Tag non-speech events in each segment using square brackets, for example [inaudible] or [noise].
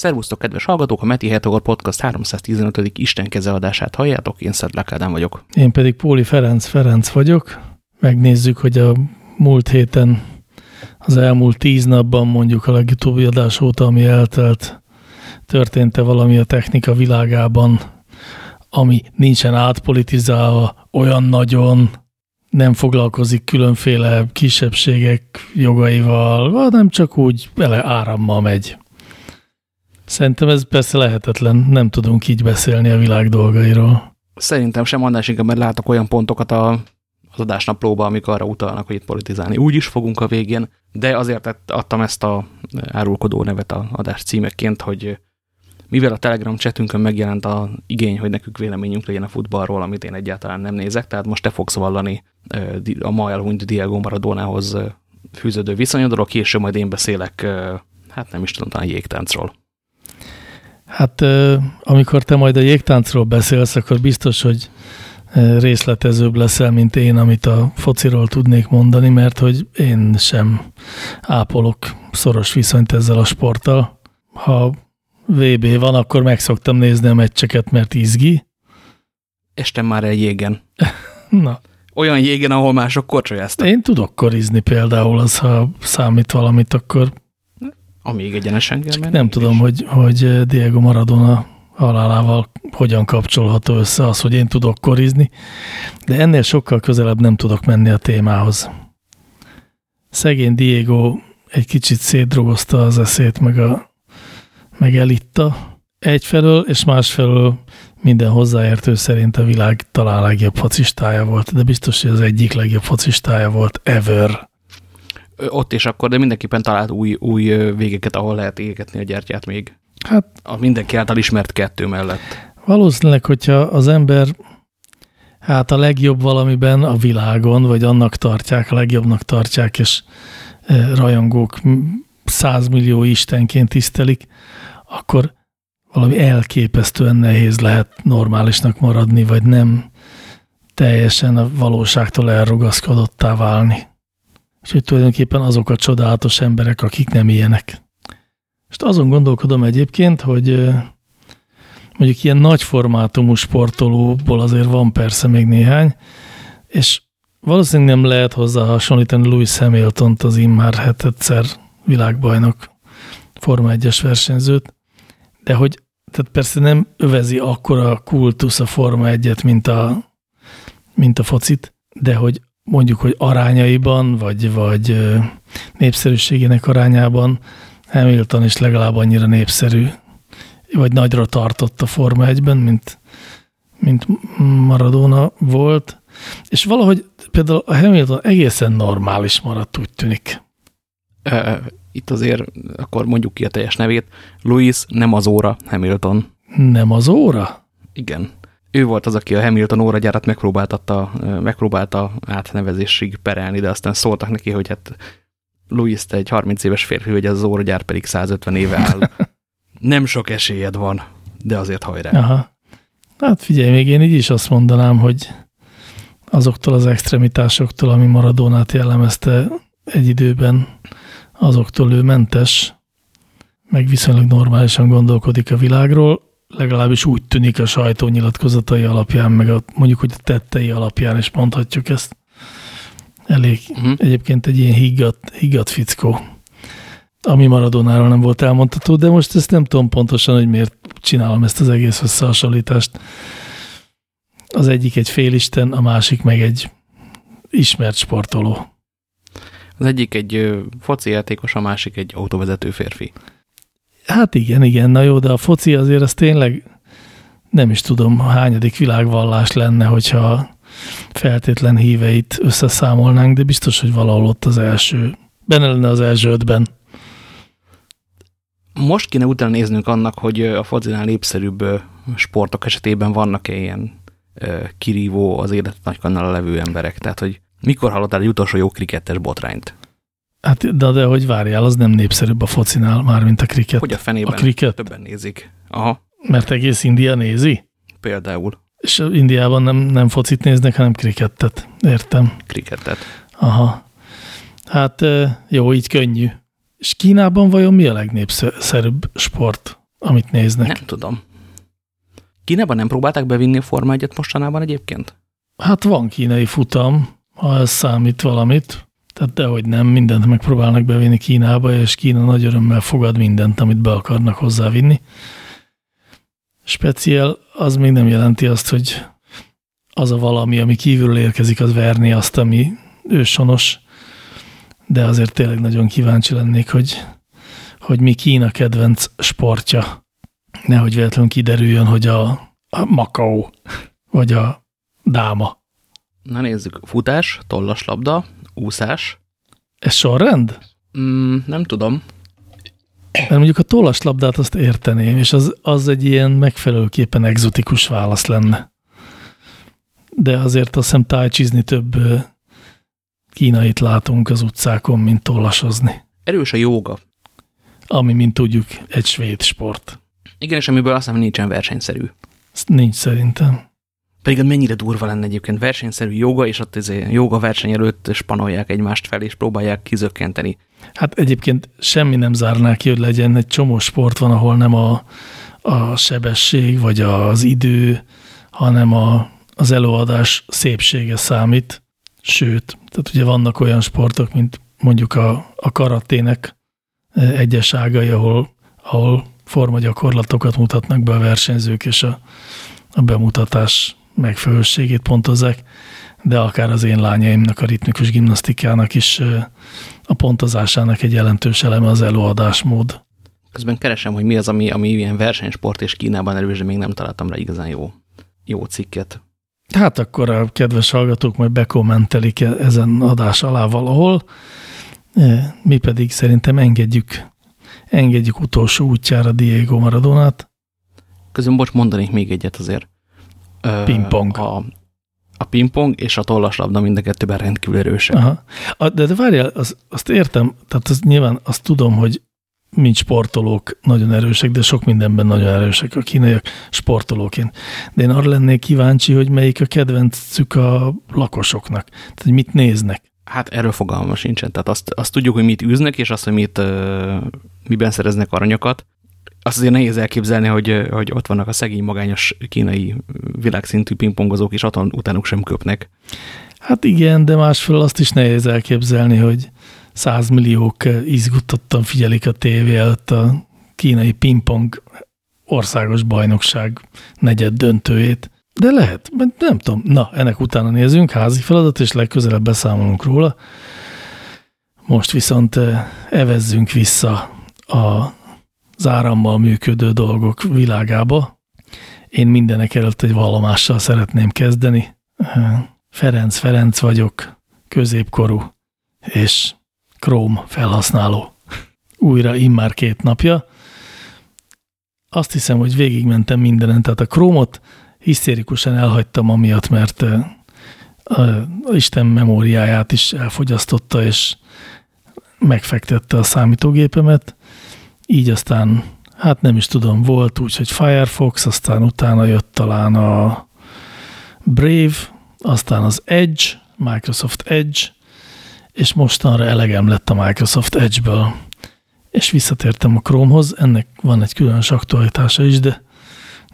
Szervusztok, kedves hallgatók! A Meti Hetogor Podcast 315. Isten kezeadását halljátok, én Szedlák Ádám vagyok. Én pedig Póli Ferenc Ferenc vagyok. Megnézzük, hogy a múlt héten, az elmúlt tíz napban mondjuk a legutóbbi adás óta, ami eltelt, történt-e valami a technika világában, ami nincsen átpolitizálva olyan nagyon, nem foglalkozik különféle kisebbségek jogaival, hanem csak úgy bele árammal megy. Szerintem ez persze lehetetlen, nem tudunk így beszélni a világ dolgairól. Szerintem sem annál inkább, mert látok olyan pontokat a, az adásnaplóba, amik arra utalnak, hogy itt politizálni úgy is fogunk a végén, de azért adtam ezt a árulkodó nevet a adás címekként, hogy mivel a Telegram chatünkön megjelent a igény, hogy nekünk véleményünk legyen a futballról, amit én egyáltalán nem nézek, tehát most te fogsz vallani a ma elhunyt Diego Maradónához fűződő viszonyodról, később majd én beszélek, hát nem is tudom, talán jégtáncról. Hát amikor te majd a jégtáncról beszélsz, akkor biztos, hogy részletezőbb leszel, mint én, amit a fociról tudnék mondani, mert hogy én sem ápolok szoros viszonyt ezzel a sporttal. Ha VB van, akkor meg szoktam nézni a meccseket, mert izgi. Estem már egy jégen. [laughs] Na. Olyan jégen, ahol mások korcsolyáztak. Én tudok korizni például, az ha számít valamit, akkor amíg egyenesen kell menni. Nem tudom, hogy, hogy Diego Maradona halálával hogyan kapcsolható össze az, hogy én tudok korizni, de ennél sokkal közelebb nem tudok menni a témához. Szegény Diego egy kicsit szétdrogozta az eszét, meg, a, meg elitta egyfelől, és másfelől minden hozzáértő szerint a világ talán legjobb focistája volt, de biztos, hogy az egyik legjobb focistája volt ever ott és akkor, de mindenképpen talált új, új végeket, ahol lehet égetni a gyertyát még. Hát a mindenki által ismert kettő mellett. Valószínűleg, hogyha az ember hát a legjobb valamiben a világon, vagy annak tartják, a legjobbnak tartják, és rajongók százmillió istenként tisztelik, akkor valami elképesztően nehéz lehet normálisnak maradni, vagy nem teljesen a valóságtól elrugaszkodottá válni. Úgyhogy tulajdonképpen azok a csodálatos emberek, akik nem ilyenek. Most azon gondolkodom egyébként, hogy mondjuk ilyen nagy formátumú sportolóból azért van persze még néhány, és valószínűleg nem lehet hozzá hasonlítani Louis Hamilton-t, az immár hetedszer világbajnok Forma 1-es versenyzőt, de hogy tehát persze nem övezi akkora kultusz a Forma 1-et, mint a, mint a focit, de hogy mondjuk, hogy arányaiban, vagy, vagy népszerűségének arányában Hamilton is legalább annyira népszerű, vagy nagyra tartott a Forma 1-ben, mint, mint Maradona volt, és valahogy például a Hamilton egészen normális maradt, úgy tűnik. Itt azért akkor mondjuk ki a teljes nevét. Louis nem az óra, Hamilton. Nem az óra? Igen ő volt az, aki a Hamilton óragyárat megpróbáltatta, megpróbálta átnevezésig perelni, de aztán szóltak neki, hogy hát Louis, te egy 30 éves férfi, hogy ez az óragyár pedig 150 éve áll. [laughs] Nem sok esélyed van, de azért hajrá. Aha. Hát figyelj, még én így is azt mondanám, hogy azoktól az extremitásoktól, ami Maradónát jellemezte egy időben, azoktól ő mentes, meg viszonylag normálisan gondolkodik a világról, legalábbis úgy tűnik a sajtó nyilatkozatai alapján, meg a, mondjuk, hogy a tettei alapján is mondhatjuk ezt. Elég uh mhm. -huh. egyébként egy ilyen higgadt, higgadt fickó, ami Maradonáról nem volt elmondható, de most ezt nem tudom pontosan, hogy miért csinálom ezt az egész összehasonlítást. Az egyik egy félisten, a másik meg egy ismert sportoló. Az egyik egy foci játékos, a másik egy autóvezető férfi. Hát igen, igen, na jó, de a foci azért az tényleg nem is tudom, hányadik világvallás lenne, hogyha feltétlen híveit összeszámolnánk, de biztos, hogy valahol ott az első, benne lenne az első ötben. Most kéne utána néznünk annak, hogy a focinál népszerűbb sportok esetében vannak-e ilyen kirívó az élet nagykannal levő emberek. Tehát, hogy mikor hallottál egy utolsó jó krikettes botrányt? Hát, de, de hogy várjál, az nem népszerűbb a focinál már, mint a kriket. Hogy a fenében a kriket? többen nézik. Aha. Mert egész India nézi? Például. És Indiában nem, nem focit néznek, hanem krikettet. Értem. Krikettet. Aha. Hát jó, így könnyű. És Kínában vajon mi a legnépszerűbb sport? amit néznek. Nem tudom. Kínában nem próbálták bevinni a Forma 1 mostanában egyébként? Hát van kínai futam, ha ez számít valamit. Tehát dehogy nem, mindent megpróbálnak bevinni Kínába, és Kína nagy örömmel fogad mindent, amit be akarnak hozzávinni. Speciál az még nem jelenti azt, hogy az a valami, ami kívülről érkezik, az verni azt, ami ősonos, de azért tényleg nagyon kíváncsi lennék, hogy, hogy mi Kína kedvenc sportja. Nehogy véletlenül kiderüljön, hogy a, a Macau, vagy a Dáma. Na nézzük, futás, tollaslabda, úszás. Ez sorrend? Mm, nem tudom. Mert mondjuk a tollaslabdát azt érteném, és az, az egy ilyen megfelelőképpen egzotikus válasz lenne. De azért azt hiszem tájcsizni több kínait látunk az utcákon, mint tollasozni. Erős a jóga. Ami, mint tudjuk, egy svéd sport. Igen, és amiből azt hiszem nincsen versenyszerű. Ez nincs szerintem. Pedig mennyire durva lenne egyébként versenyszerű joga, és ott ez joga verseny előtt spanolják egymást fel, és próbálják kizökkenteni. Hát egyébként semmi nem zárná ki, hogy legyen egy csomó sport van, ahol nem a, a sebesség, vagy az idő, hanem a, az előadás szépsége számít. Sőt, tehát ugye vannak olyan sportok, mint mondjuk a, a karatének egyes ágai, ahol, ahol formagyakorlatokat mutatnak be a versenyzők, és a, a bemutatás megfelelőségét pontozzák, de akár az én lányaimnak a ritmikus gimnasztikának is a pontozásának egy jelentős eleme az előadásmód. Közben keresem, hogy mi az, ami, ami ilyen versenysport és Kínában erős, de még nem találtam rá igazán jó, jó cikket. Hát akkor a kedves hallgatók majd bekommentelik e- ezen adás alá valahol, mi pedig szerintem engedjük, engedjük utolsó útjára Diego Maradonát. Közben bocs, mondanék még egyet azért. Pingpong. A, a pingpong és a tollaslabda mind a kettőben rendkívül erősek. Aha. De, de várjál, az, azt értem, tehát az nyilván azt tudom, hogy mint sportolók nagyon erősek, de sok mindenben nagyon erősek a kínaiak sportolóként. De én arra lennék kíváncsi, hogy melyik a kedvencük a lakosoknak. Tehát, hogy mit néznek. Hát erről fogalma sincsen. Tehát azt, azt tudjuk, hogy mit űznek, és azt, hogy mit, miben szereznek aranyokat, azt azért nehéz elképzelni, hogy, hogy ott vannak a szegény magányos kínai világszintű pingpongozók, és aton utánuk sem köpnek. Hát igen, de másfelől azt is nehéz elképzelni, hogy százmilliók izgutottan figyelik a tévé előtt a kínai pingpong országos bajnokság negyed döntőjét. De lehet, nem tudom. Na, ennek utána nézzünk, házi feladat, és legközelebb beszámolunk róla. Most viszont evezzünk vissza a az árammal működő dolgok világába. Én mindenek előtt egy vallomással szeretném kezdeni. Ferenc Ferenc vagyok, középkorú és Chrome felhasználó. Újra immár két napja. Azt hiszem, hogy végigmentem mindenen, tehát a Chrome-ot hisztérikusan elhagytam amiatt, mert a Isten memóriáját is elfogyasztotta, és megfektette a számítógépemet így aztán, hát nem is tudom, volt úgy, hogy Firefox, aztán utána jött talán a Brave, aztán az Edge, Microsoft Edge, és mostanra elegem lett a Microsoft Edge-ből. És visszatértem a Chromehoz, ennek van egy különös aktualitása is, de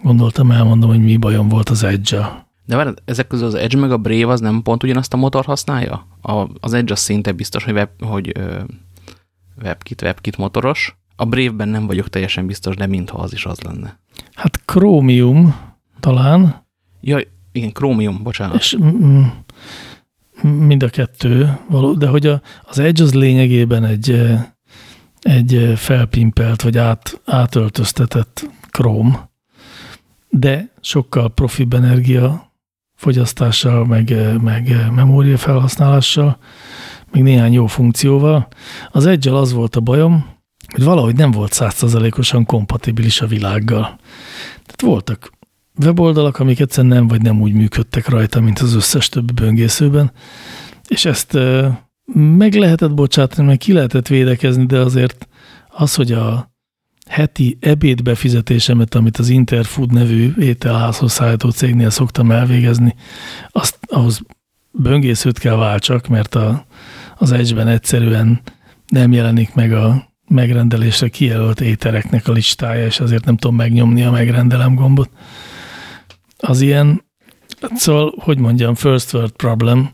gondoltam elmondom, hogy mi bajom volt az Edge-a. De várj, ezek közül az Edge meg a Brave az nem pont ugyanazt a motor használja? A, az Edge az szinte biztos, hogy, web, hogy ö, WebKit, WebKit motoros, a Brave-ben nem vagyok teljesen biztos, de mintha az is az lenne. Hát Chromium talán. Jaj, igen, Chromium, bocsánat. És mind a kettő, való, de hogy a, az Edge az lényegében egy, egy felpimpelt, vagy át, átöltöztetett Chrome, de sokkal profibb energia fogyasztással, meg, meg memória felhasználással, meg néhány jó funkcióval. Az edge az volt a bajom, hogy valahogy nem volt százszerzalékosan kompatibilis a világgal. Tehát voltak weboldalak, amik egyszerűen nem vagy nem úgy működtek rajta, mint az összes többi böngészőben, és ezt meg lehetett bocsátani, meg ki lehetett védekezni, de azért az, hogy a heti ebéd befizetésemet, amit az Interfood nevű ételházhoz szállító cégnél szoktam elvégezni, azt ahhoz böngészőt kell váltsak, mert a, az edge egyszerűen nem jelenik meg a megrendelésre kijelölt étereknek a listája, és azért nem tudom megnyomni a megrendelem gombot. Az ilyen, szóval, hogy mondjam, first world problem,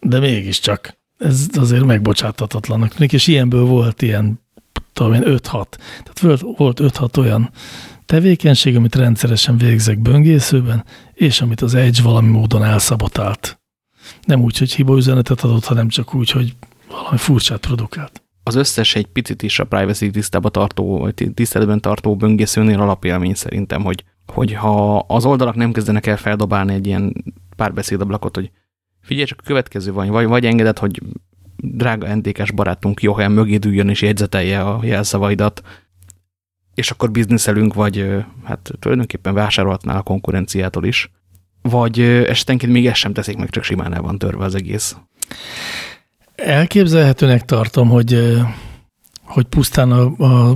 de mégiscsak ez azért megbocsátatatlanak tűnik, és ilyenből volt ilyen, tudom én, 5-6. Tehát volt 5-6 olyan tevékenység, amit rendszeresen végzek böngészőben, és amit az Edge valami módon elszabotált. Nem úgy, hogy hiba üzenetet adott, hanem csak úgy, hogy valami furcsát produkált. Az összes egy picit is a privacy tisztába tartó, vagy tiszteletben tartó böngészőnél alapélmény szerintem, hogy, hogy ha az oldalak nem kezdenek el feldobálni egy ilyen párbeszédablakot, hogy figyelj, csak a következő vagy, vagy, vagy engedett, hogy drága NTK-s barátunk Johan mögé üljön és jegyzetelje a jelszavaidat, és akkor bizniszelünk, vagy hát tulajdonképpen vásárolhatnál a konkurenciától is, vagy esetenként még ezt sem teszik meg, csak simán el van törve az egész. Elképzelhetőnek tartom, hogy, hogy pusztán a, a,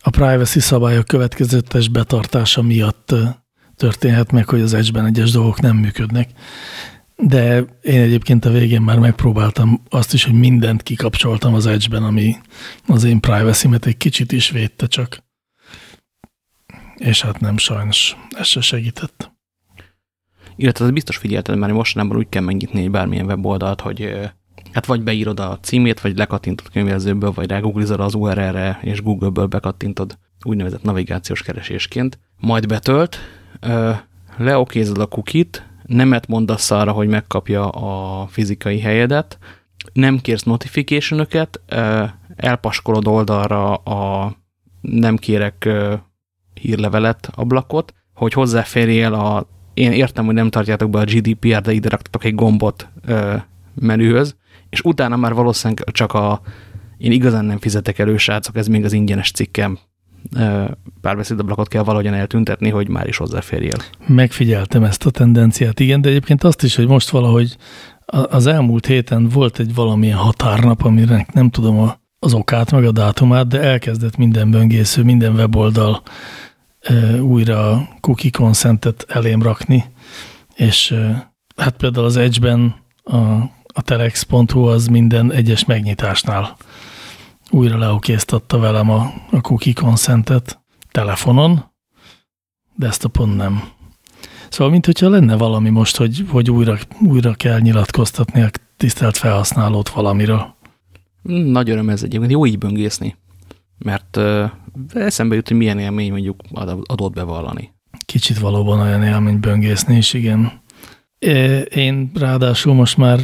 a privacy szabályok következetes betartása miatt történhet meg, hogy az Edge-ben egyes dolgok nem működnek. De én egyébként a végén már megpróbáltam azt is, hogy mindent kikapcsoltam az Edge-ben, ami az én privacy-met egy kicsit is védte csak. És hát nem sajnos, ez se segített. Illetve az biztos figyelted, mert mostanában úgy kell megnyitni egy bármilyen weboldalt, hogy hát vagy beírod a címét, vagy lekattintod könyvelzőből, vagy rágooglizod az URL-re, és Google-ből bekattintod úgynevezett navigációs keresésként. Majd betölt, leokézod a kukit, nemet mondasz arra, hogy megkapja a fizikai helyedet, nem kérsz notification elpaskolod oldalra a nem kérek hírlevelet, ablakot, hogy hozzáférjél a, én értem, hogy nem tartjátok be a GDPR, de ide raktatok egy gombot menühöz, és utána már valószínűleg csak a, én igazán nem fizetek elő, srácok, ez még az ingyenes cikkem, párbeszédablakot kell valahogyan eltüntetni, hogy már is hozzáférjél. Megfigyeltem ezt a tendenciát, igen, de egyébként azt is, hogy most valahogy az elmúlt héten volt egy valamilyen határnap, amire nem tudom az okát, meg a dátumát, de elkezdett minden böngésző, minden weboldal újra a cookie consentet elém rakni, és hát például az Edge-ben a, a telex.hu az minden egyes megnyitásnál újra leokéztatta velem a, a cookie consentet telefonon, desktopon nem. Szóval, mint hogyha lenne valami most, hogy, hogy újra, újra kell nyilatkoztatni a tisztelt felhasználót valamiről. Nagy öröm ez egyébként, jó így íböngészni mert uh, eszembe jut, hogy milyen élmény mondjuk adott bevallani. Kicsit valóban olyan élmény böngészni is, igen. Én ráadásul most már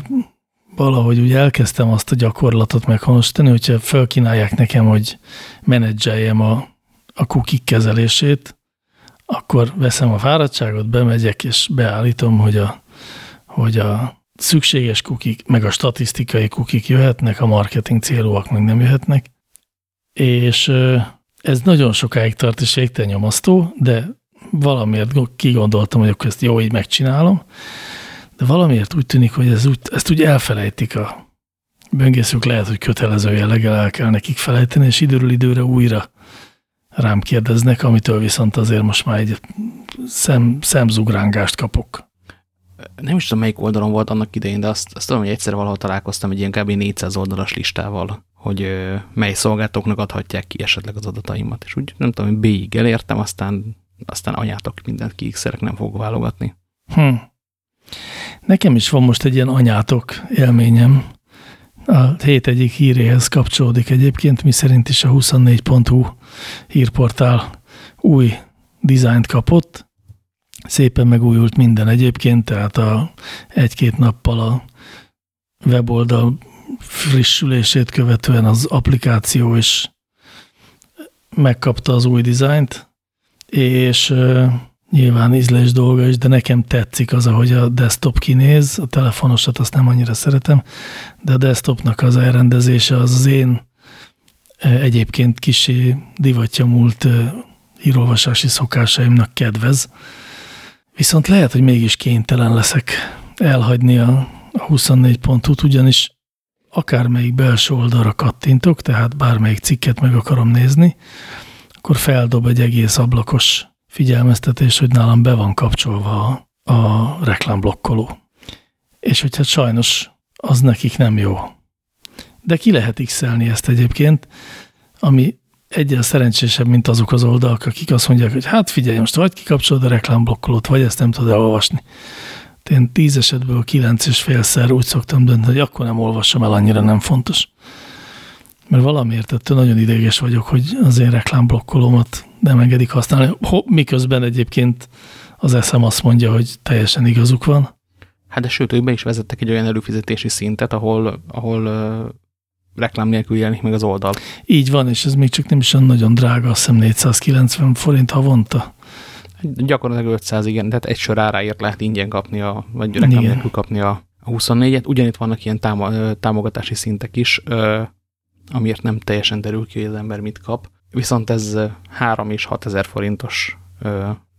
valahogy úgy elkezdtem azt a gyakorlatot meghonosítani, hogyha felkínálják nekem, hogy menedzseljem a, a cookie kezelését, akkor veszem a fáradtságot, bemegyek és beállítom, hogy a, hogy a szükséges kukik, meg a statisztikai kukik jöhetnek, a marketing célúak meg nem jöhetnek, és ez nagyon sokáig tart, és nyomasztó, de valamiért kigondoltam, hogy akkor ezt jó, így megcsinálom, de valamiért úgy tűnik, hogy ez úgy, ezt úgy elfelejtik a böngészők, lehet, hogy kötelező jelleggel el kell nekik felejteni, és időről időre újra rám kérdeznek, amitől viszont azért most már egy szem, szemzugrángást kapok. Nem is tudom, melyik oldalon volt annak idején, de azt, azt tudom, hogy egyszer valahol találkoztam egy ilyen kb. 400 oldalas listával, hogy mely szolgáltatóknak adhatják ki esetleg az adataimat. És úgy nem tudom, hogy B-ig elértem, aztán, aztán anyátok mindent kiixerek, nem fogok válogatni. Hm. Nekem is van most egy ilyen anyátok élményem. A hét egyik híréhez kapcsolódik egyébként, mi szerint is a 24.hu hírportál új dizájnt kapott. Szépen megújult minden egyébként, tehát a egy-két nappal a weboldal frissülését követően az applikáció is megkapta az új dizájnt, és nyilván ízlés dolga is, de nekem tetszik az, ahogy a desktop kinéz, a telefonosat azt nem annyira szeretem, de a desktopnak az elrendezése az az én uh, egyébként kisé divatja múlt hírolvasási szokásaimnak kedvez. Viszont lehet, hogy mégis kénytelen leszek elhagyni a 24 pontot, ugyanis akármelyik belső oldalra kattintok, tehát bármelyik cikket meg akarom nézni, akkor feldob egy egész ablakos figyelmeztetés, hogy nálam be van kapcsolva a, a reklámblokkoló. És hogy hát sajnos az nekik nem jó. De ki lehet x ezt egyébként. ami egyen szerencsésebb, mint azok az oldalak, akik azt mondják, hogy hát figyelj, most vagy kikapcsolod a reklámblokkolót, vagy ezt nem tudod elolvasni. Én tíz esetből kilenc és félszer úgy szoktam dönteni, hogy akkor nem olvasom el, annyira nem fontos. Mert valamiért ettől nagyon idéges vagyok, hogy az én reklámblokkolómat nem engedik használni, miközben egyébként az eszem azt mondja, hogy teljesen igazuk van. Hát de sőt, ők be is vezettek egy olyan előfizetési szintet, ahol, ahol uh, reklám nélkül jelenik meg az oldal. Így van, és ez még csak nem is olyan nagyon drága, azt hiszem 490 forint havonta. Gyakorlatilag 500, igen, tehát egy sor áráért lehet ingyen kapni, a, vagy reklám igen. nélkül kapni a, a 24-et. Ugyanitt vannak ilyen támogatási szintek is, amiért nem teljesen derül ki, hogy az ember mit kap. Viszont ez 3 és 6 ezer forintos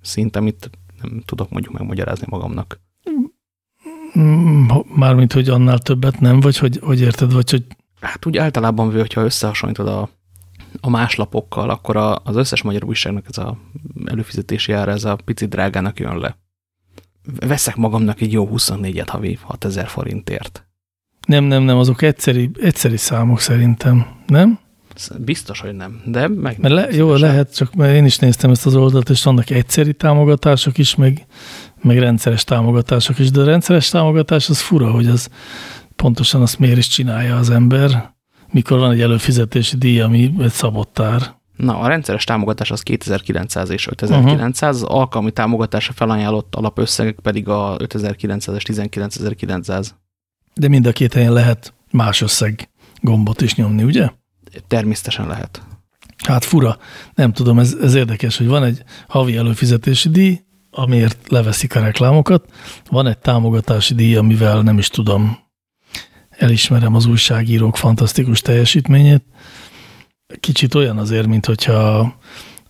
szint, amit nem tudok mondjuk megmagyarázni magamnak. Mm, mármint, hogy annál többet nem, vagy hogy, hogy érted, vagy hogy... Hát úgy általában, hogyha összehasonlítod a, a más lapokkal, akkor a, az összes magyar újságnak ez a előfizetési ára, ez a pici drágának jön le. Veszek magamnak egy jó 24-et havi 6000 forintért. Nem, nem, nem, azok egyszeri, egyszeri számok szerintem, nem? Biztos, hogy nem, de meg. Mert le, jó, lehet, csak mert én is néztem ezt az oldalt, és vannak egyszeri támogatások is, meg, meg rendszeres támogatások is, de a rendszeres támogatás az fura, hogy az pontosan azt miért is csinálja az ember, mikor van egy előfizetési díj, ami egy szabottár. Na, a rendszeres támogatás az 2900 és 5900, uh -huh. az alkalmi támogatása felajánlott alapösszegek pedig a 5900 és 19900. De mind a két helyen lehet más összeg gombot is nyomni, ugye? Természetesen lehet. Hát fura, nem tudom, ez, ez érdekes, hogy van egy havi előfizetési díj, amiért leveszik a reklámokat, van egy támogatási díj, amivel nem is tudom, elismerem az újságírók fantasztikus teljesítményét. Kicsit olyan azért, mint hogyha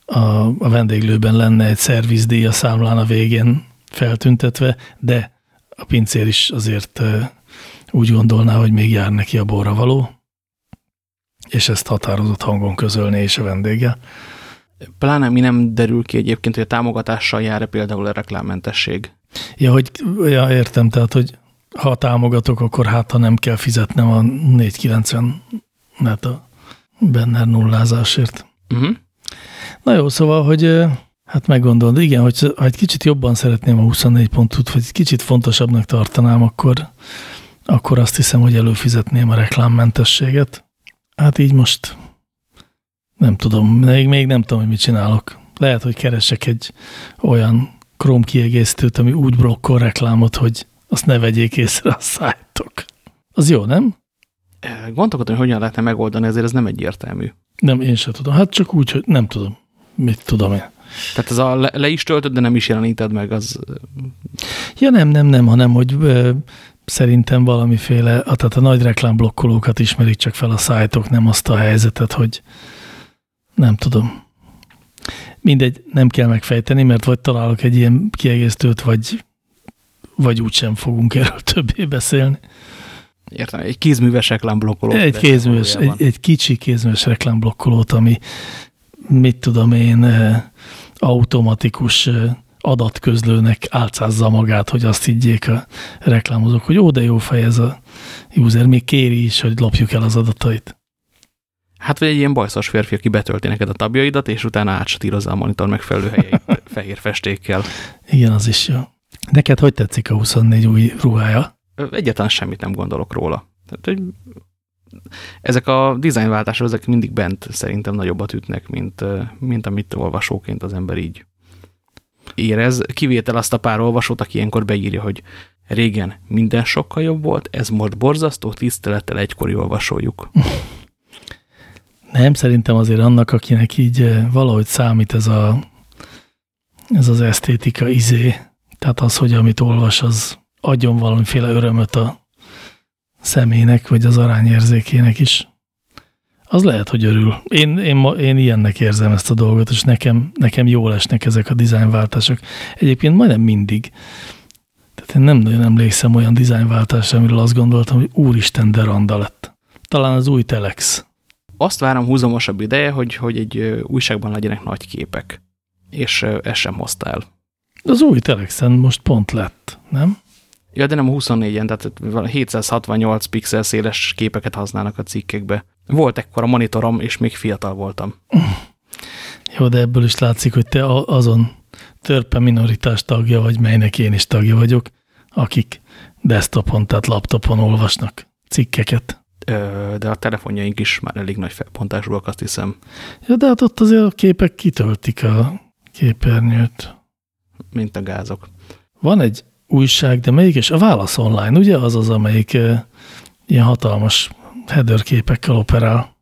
a, a vendéglőben lenne egy szervizdíj a számlán a végén feltüntetve, de a pincér is azért úgy gondolná, hogy még jár neki a borra való és ezt határozott hangon közölni és a vendége. Pláne mi nem derül ki egyébként, hogy a támogatással jár -e például a reklámmentesség. Ja, hogy ja, értem, tehát, hogy ha támogatok, akkor hát, ha nem kell fizetnem a 490 net a Benner nullázásért. Uh mhm. -huh. Na jó, szóval, hogy hát meggondolod, igen, hogy ha egy kicsit jobban szeretném a 24 pontot, vagy egy kicsit fontosabbnak tartanám, akkor, akkor azt hiszem, hogy előfizetném a reklámmentességet. Hát így most nem tudom, még, még nem tudom, hogy mit csinálok. Lehet, hogy keresek egy olyan Chrome kiegészítőt, ami úgy blokkol reklámot, hogy azt ne vegyék észre a szájtok. Az jó, nem? Gondolkodom, hogy hogyan lehetne megoldani, ezért ez nem egyértelmű. Nem, én sem tudom. Hát csak úgy, hogy nem tudom. Mit tudom én. Tehát ez a le, le is töltöd, de nem is jeleníted meg, az... Ja nem, nem, nem, hanem hogy szerintem valamiféle, tehát a nagy reklámblokkolókat ismerik csak fel a szájtok, nem azt a helyzetet, hogy nem tudom. Mindegy, nem kell megfejteni, mert vagy találok egy ilyen kiegészítőt, vagy, vagy úgysem fogunk erről [laughs] többé beszélni. Értem, egy kézműves reklámblokkolót. Egy kézműves, egy, egy kicsi kézműves reklámblokkolót, ami mit tudom én, eh, automatikus eh, adatközlőnek álcázza magát, hogy azt higgyék a reklámozók, hogy ó, de jó fej ez a user, még kéri is, hogy lopjuk el az adatait. Hát vagy egy ilyen bajszos férfi, aki betölti neked a tabjaidat, és utána átsatírozza a monitor megfelelő helyeit [laughs] fehér festékkel. Igen, az is jó. Neked hogy tetszik a 24 új ruhája? Egyáltalán semmit nem gondolok róla. Tehát, hogy ezek a dizájnváltások, ezek mindig bent szerintem nagyobbat ütnek, mint, mint amit olvasóként az ember így érez, kivétel azt a pár olvasót, aki ilyenkor beírja, hogy régen minden sokkal jobb volt, ez most borzasztó, tisztelettel egykori olvasójuk. Nem, szerintem azért annak, akinek így eh, valahogy számít ez, a, ez az esztétika izé, tehát az, hogy amit olvas, az adjon valamiféle örömöt a személynek, vagy az arányérzékének is az lehet, hogy örül. Én, én, én ilyennek érzem ezt a dolgot, és nekem, nekem jól esnek ezek a dizájnváltások. Egyébként majdnem mindig. Tehát én nem nagyon emlékszem olyan dizájnváltásra, amiről azt gondoltam, hogy úristen, de randa lett. Talán az új Telex. Azt várom húzamosabb ideje, hogy, hogy egy újságban legyenek nagy képek. És ez sem hoztál. Az új Telexen most pont lett, nem? Ja, de nem a 24-en, tehát 768 pixel széles képeket használnak a cikkekbe. Volt ekkor a monitorom, és még fiatal voltam. Jó, de ebből is látszik, hogy te azon törpe minoritás tagja vagy, melynek én is tagja vagyok, akik desktopon, tehát laptopon olvasnak cikkeket. De a telefonjaink is már elég nagy felpontásúak, azt hiszem. Ja, de hát ott azért a képek kitöltik a képernyőt. Mint a gázok. Van egy újság, de melyik is? A Válasz Online, ugye? Az az, amelyik ilyen hatalmas header képekkel operál.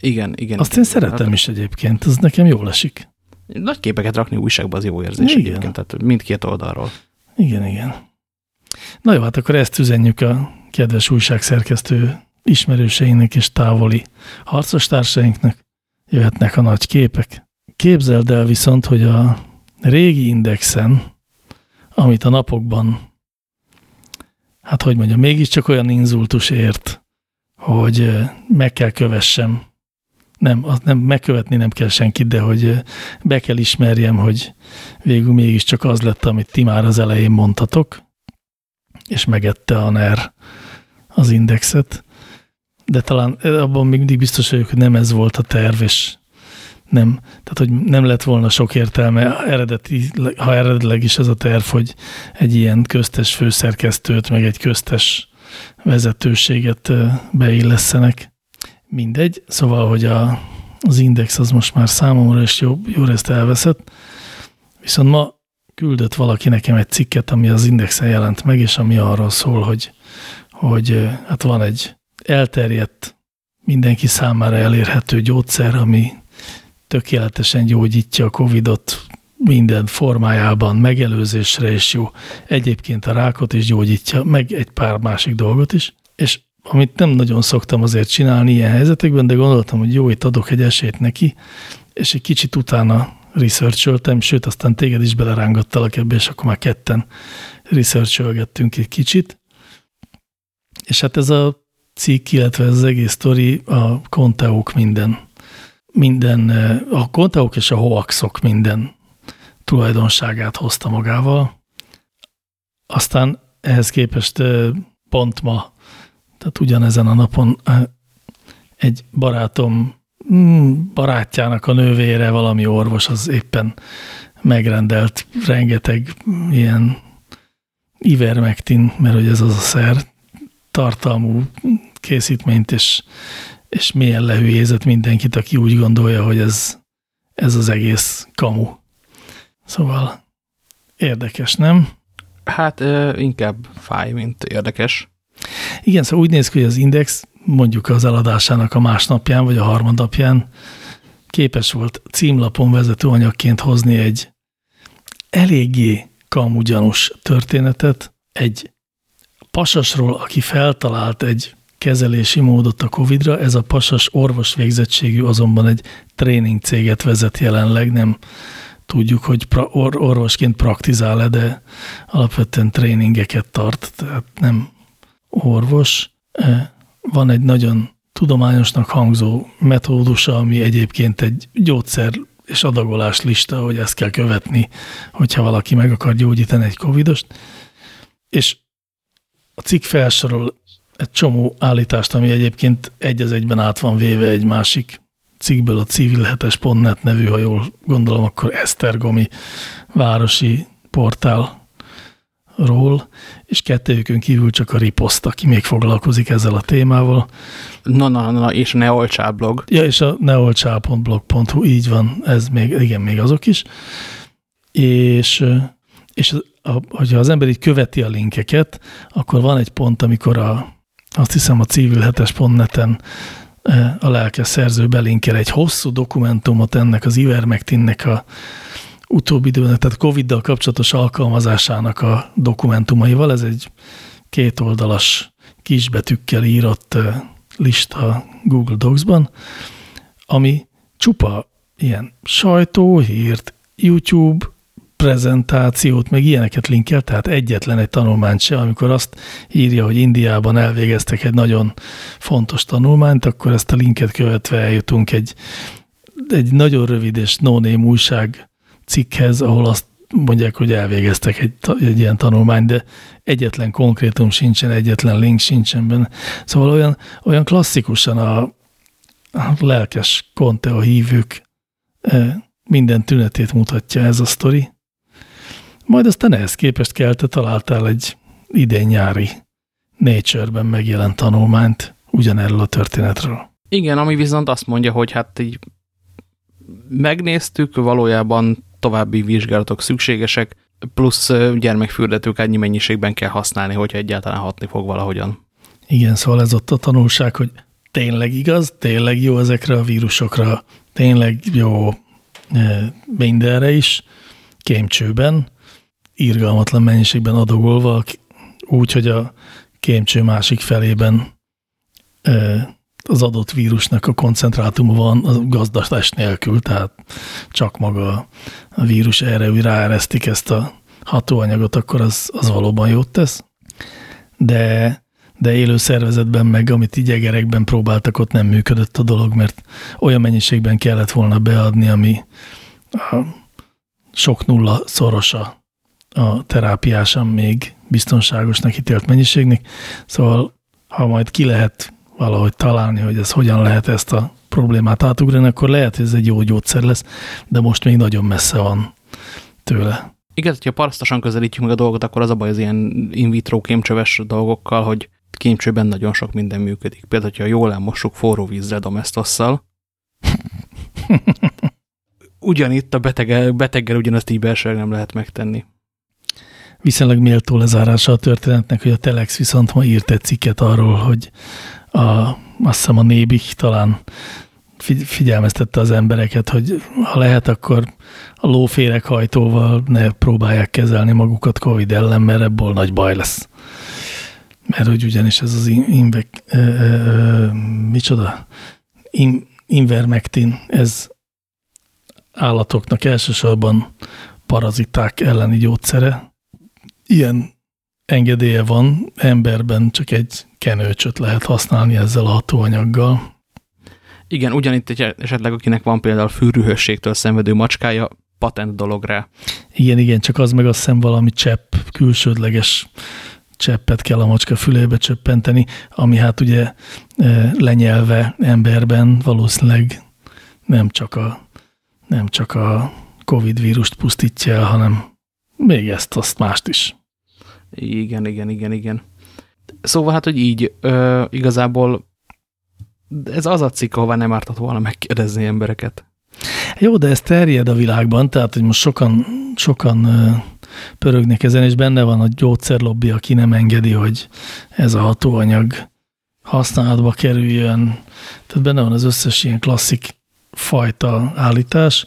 Igen, igen. Azt én szeretem hát, is egyébként, ez nekem jól esik. Nagy képeket rakni újságba az jó érzés igen. egyébként, tehát mindkét oldalról. Igen, igen. Na jó, hát akkor ezt üzenjük a kedves újságszerkesztő ismerőseinknek és távoli harcostársainknak. Jöhetnek a nagy képek. Képzeld el viszont, hogy a régi indexen, amit a napokban, hát hogy mondjam, mégiscsak olyan inzultus ért, hogy meg kell kövessem nem, azt nem, megkövetni nem kell senkit, de hogy be kell ismerjem, hogy végül mégiscsak az lett, amit ti már az elején mondtatok, és megette a NER az indexet. De talán abban még mindig biztos vagyok, hogy nem ez volt a terv, és nem, tehát hogy nem lett volna sok értelme, eredeti, ha eredetileg is ez a terv, hogy egy ilyen köztes főszerkesztőt, meg egy köztes vezetőséget beillesztenek. Mindegy, szóval, hogy a, az index az most már számomra is jó, jó részt elveszett, viszont ma küldött valaki nekem egy cikket, ami az indexen jelent meg, és ami arról szól, hogy, hogy hát van egy elterjedt, mindenki számára elérhető gyógyszer, ami tökéletesen gyógyítja a Covid-ot minden formájában, megelőzésre is jó. Egyébként a rákot is gyógyítja, meg egy pár másik dolgot is. És amit nem nagyon szoktam azért csinálni ilyen helyzetekben, de gondoltam, hogy jó, itt adok egy esélyt neki, és egy kicsit utána researcholtam, sőt, aztán téged is belerángattalak ebbe, és akkor már ketten researcholgettünk egy kicsit. És hát ez a cikk, illetve ez az egész sztori a konteók minden, minden, a konteók és a hoaxok minden tulajdonságát hozta magával. Aztán ehhez képest pont ma tehát ugyanezen a napon egy barátom mm, barátjának a nővére, valami orvos, az éppen megrendelt rengeteg ilyen ivermectin, mert hogy ez az a szer, tartalmú készítményt, és, és milyen lehülyézett mindenkit, aki úgy gondolja, hogy ez, ez az egész kamu. Szóval érdekes, nem? Hát inkább fáj, mint érdekes. Igen, szóval úgy néz ki, hogy az Index mondjuk az eladásának a másnapján, vagy a harmadnapján képes volt címlapon vezető anyagként hozni egy eléggé kamugyanus történetet, egy pasasról, aki feltalált egy kezelési módot a Covid-ra, ez a pasas orvos végzettségű, azonban egy tréning céget vezet jelenleg, nem tudjuk, hogy pra, or, orvosként praktizál-e, de alapvetően tréningeket tart, tehát nem orvos, e, van egy nagyon tudományosnak hangzó metódusa, ami egyébként egy gyógyszer és adagolás lista, hogy ezt kell követni, hogyha valaki meg akar gyógyítani egy covidost. És a cikk felsorol egy csomó állítást, ami egyébként egy az egyben át van véve egy másik cikkből, a civilhetes.net nevű, ha jól gondolom, akkor Esztergomi városi portál ról, és kettőjükön kívül csak a riposzt, aki még foglalkozik ezzel a témával. Na, na, na, és a Neolcsá blog. Ja, és a neolcsá.blog.hu, így van, ez még, igen, még azok is. És, és a, hogyha az ember így követi a linkeket, akkor van egy pont, amikor a, azt hiszem a civilhetes.net-en a lelkes szerző belinkel egy hosszú dokumentumot ennek az ivermectinnek a utóbbi időben, tehát Covid-dal kapcsolatos alkalmazásának a dokumentumaival. Ez egy kétoldalas kisbetűkkel írott lista Google Docs-ban, ami csupa ilyen sajtóhírt, YouTube prezentációt, meg ilyeneket linkel, tehát egyetlen egy tanulmányt se, amikor azt írja, hogy Indiában elvégeztek egy nagyon fontos tanulmányt, akkor ezt a linket követve eljutunk egy, egy nagyon rövid és no újság cikkhez, ahol azt mondják, hogy elvégeztek egy, egy ilyen tanulmányt, de egyetlen konkrétum sincsen, egyetlen link sincsen benne. Szóval olyan, olyan klasszikusan a, a lelkes Conteo hívők minden tünetét mutatja ez a sztori. Majd aztán ehhez képest kell, te találtál egy idén nyári Nature-ben megjelent tanulmányt ugyanerről a történetről. Igen, ami viszont azt mondja, hogy hát így megnéztük, valójában további vizsgálatok szükségesek, plusz gyermekfürdetők ennyi mennyiségben kell használni, hogyha egyáltalán hatni fog valahogyan. Igen, szóval ez ott a tanulság, hogy tényleg igaz, tényleg jó ezekre a vírusokra, tényleg jó mindenre is, kémcsőben, irgalmatlan mennyiségben adagolva, úgy, hogy a kémcső másik felében az adott vírusnak a koncentrátuma van a gazdaság nélkül, tehát csak maga a vírus erre, hogy ráeresztik ezt a hatóanyagot, akkor az, az valóban jót tesz. De, de élő szervezetben meg, amit így egerekben próbáltak, ott nem működött a dolog, mert olyan mennyiségben kellett volna beadni, ami a sok nulla szorosa a terápiásan még biztonságosnak ítélt mennyiségnek. Szóval, ha majd ki lehet valahogy találni, hogy ez hogyan lehet ezt a problémát átugrani, akkor lehet, hogy ez egy jó gyógyszer lesz, de most még nagyon messze van tőle. Igen, hogyha parasztosan közelítjük meg a dolgot, akkor az a baj az ilyen in vitro kémcsöves dolgokkal, hogy kémcsőben nagyon sok minden működik. Például, hogyha jól elmossuk forró vízre domestosszal, [laughs] ugyanitt a beteg, beteggel ugyanezt így belsőleg nem lehet megtenni. Viszonylag méltó lezárása a történetnek, hogy a Telex viszont ma írt egy cikket arról, hogy a, azt hiszem a Nébik talán figyelmeztette az embereket, hogy ha lehet, akkor a lóféreghajtóval ne próbálják kezelni magukat Covid ellen, mert ebből nagy baj lesz. Mert hogy ugyanis ez az invek, ö, ö, micsoda? In, invermectin, ez állatoknak elsősorban paraziták elleni gyógyszere. Ilyen engedélye van, emberben csak egy kenőcsöt lehet használni ezzel a hatóanyaggal. Igen, ugyanitt egy esetleg akinek van például fűrűhösségtől szenvedő macskája, patent dolog rá. Igen, igen, csak az meg azt hiszem valami csepp, külsődleges cseppet kell a macska fülébe csöppenteni, ami hát ugye e, lenyelve emberben valószínűleg nem csak a, nem csak a Covid vírust pusztítja el, hanem még ezt, azt mást is. Igen, igen, igen, igen. Szóval hát, hogy így ö, igazából ez az a cikk, ahová nem ártott volna megkérdezni embereket. Jó, de ez terjed a világban, tehát, hogy most sokan, sokan pörögnek ezen, és benne van a gyógyszerlobbi, aki nem engedi, hogy ez a hatóanyag használatba kerüljön. Tehát benne van az összes ilyen klasszik fajta állítás,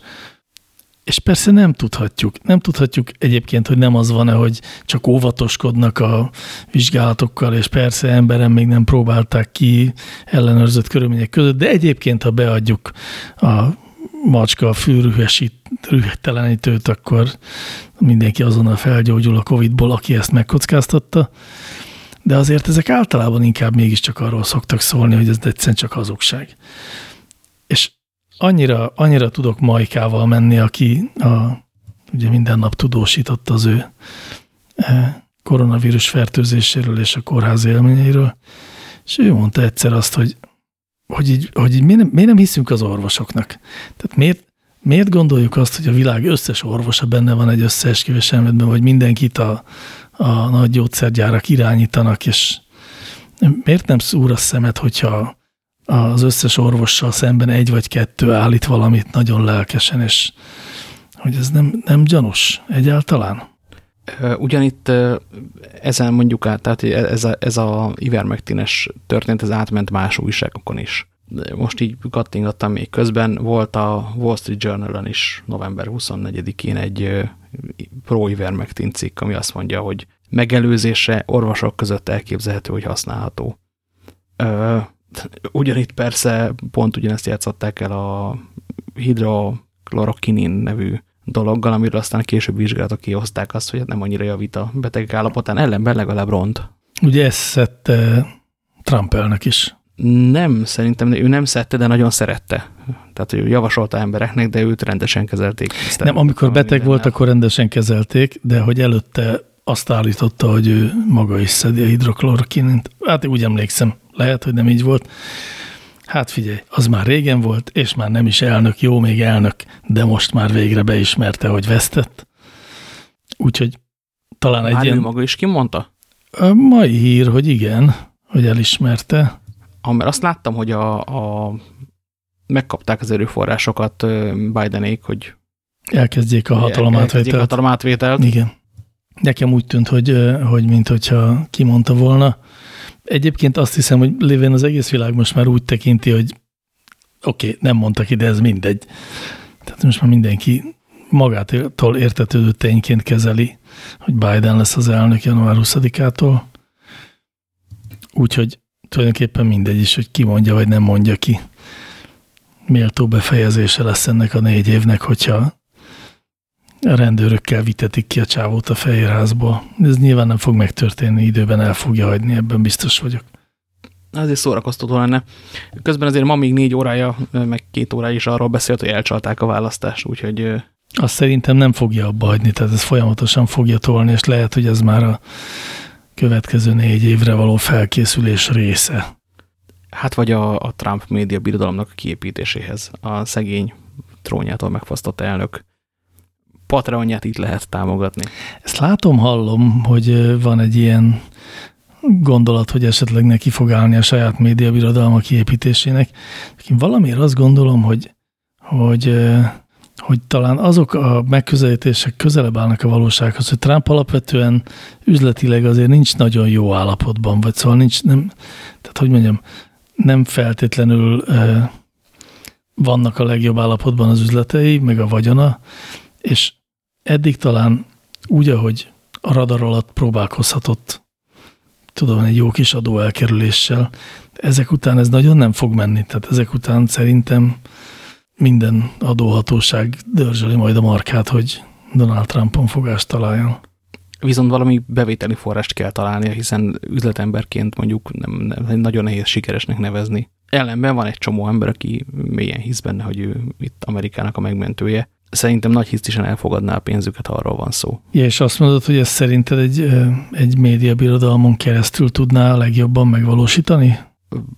és persze nem tudhatjuk. Nem tudhatjuk egyébként, hogy nem az van-e, hogy csak óvatoskodnak a vizsgálatokkal, és persze emberen még nem próbálták ki ellenőrzött körülmények között, de egyébként, ha beadjuk a macska a fűrühetelenítőt, akkor mindenki azonnal felgyógyul a Covid-ból, aki ezt megkockáztatta. De azért ezek általában inkább mégiscsak arról szoktak szólni, hogy ez egyszerűen csak hazugság. És annyira, annyira tudok Majkával menni, aki a, ugye minden nap tudósított az ő e, koronavírus fertőzéséről és a kórház élményeiről, és ő mondta egyszer azt, hogy, hogy így, hogy így miért, nem, miért nem hiszünk az orvosoknak? Tehát miért, miért gondoljuk azt, hogy a világ összes orvosa benne van egy összeesküvés elméletben, vagy mindenkit a, a nagy gyógyszergyárak irányítanak, és miért nem szúr a szemet, hogyha az összes orvossal szemben egy vagy kettő állít valamit nagyon lelkesen, és hogy ez nem, nem gyanús egyáltalán? Ugyanitt ezen mondjuk át, tehát ez a, ez a ivermectines történet, ez átment más újságokon is. Most így kattingattam még közben, volt a Wall Street Journal-on is november 24-én egy pro-ivermectin cikk, ami azt mondja, hogy megelőzése orvosok között elképzelhető, hogy használható ugyanitt persze pont ugyanezt játszották el a hidroklorokinin nevű dologgal, amiről aztán később vizsgálatok kihozták azt, hogy hát nem annyira javít a betegek állapotán, ellenben legalább ront. Ugye ezt szedte Trump elnök is. Nem, szerintem ő nem szedte, de nagyon szerette. Tehát ő javasolta embereknek, de őt rendesen kezelték. Nem, amikor beteg volt, akkor rendesen kezelték, de hogy előtte azt állította, hogy ő maga is szedi a hidroklorokint. Hát úgy emlékszem, lehet, hogy nem így volt. Hát figyelj, az már régen volt, és már nem is elnök, jó még elnök, de most már végre beismerte, hogy vesztett. Úgyhogy talán egy Már ilyen... ő maga is kimondta? A mai hír, hogy igen, hogy elismerte. Ah, mert azt láttam, hogy a, a megkapták az erőforrásokat Bidenék, hogy elkezdjék a hatalomátvételt. hatalomátvételt. Igen. Nekem úgy tűnt, hogy, hogy mint hogyha kimondta volna. Egyébként azt hiszem, hogy lévén az egész világ most már úgy tekinti, hogy oké, okay, nem mondtak ide, ez mindegy. Tehát most már mindenki magától értetődő tényként kezeli, hogy Biden lesz az elnök január 20-ától. Úgyhogy tulajdonképpen mindegy is, hogy ki mondja, vagy nem mondja ki. Méltó befejezése lesz ennek a négy évnek, hogyha a rendőrökkel vitetik ki a csávót a fehérházból. Ez nyilván nem fog megtörténni, időben el fogja hagyni, ebben biztos vagyok. Azért szórakoztató lenne. Közben azért ma még négy órája, meg két órája is arról beszélt, hogy elcsalták a választást, úgyhogy... Azt szerintem nem fogja abba hagyni, tehát ez folyamatosan fogja tolni, és lehet, hogy ez már a következő négy évre való felkészülés része. Hát vagy a, a Trump média birodalomnak a kiépítéséhez. A szegény trónjától megfosztott elnök Patreonját itt lehet támogatni. Ezt látom, hallom, hogy van egy ilyen gondolat, hogy esetleg neki fog állni a saját média birodalma kiépítésének. Én valamiért azt gondolom, hogy, hogy, hogy talán azok a megközelítések közelebb állnak a valósághoz, hogy Trump alapvetően üzletileg azért nincs nagyon jó állapotban, vagy szóval nincs, nem, tehát hogy mondjam, nem feltétlenül vannak a legjobb állapotban az üzletei, meg a vagyona, és eddig talán úgy, ahogy a radar alatt próbálkozhatott, tudom, egy jó kis adó elkerüléssel, ezek után ez nagyon nem fog menni. Tehát ezek után szerintem minden adóhatóság dörzsöli majd a markát, hogy Donald Trumpon fogást találjon. Viszont valami bevételi forrást kell találnia, hiszen üzletemberként mondjuk nem, nem, nagyon nehéz sikeresnek nevezni. Ellenben van egy csomó ember, aki mélyen hisz benne, hogy ő itt Amerikának a megmentője, szerintem nagy hisztisen elfogadná a pénzüket, ha arról van szó. Ja, és azt mondod, hogy ezt szerinted egy, egy médiabirodalmon keresztül tudná a legjobban megvalósítani?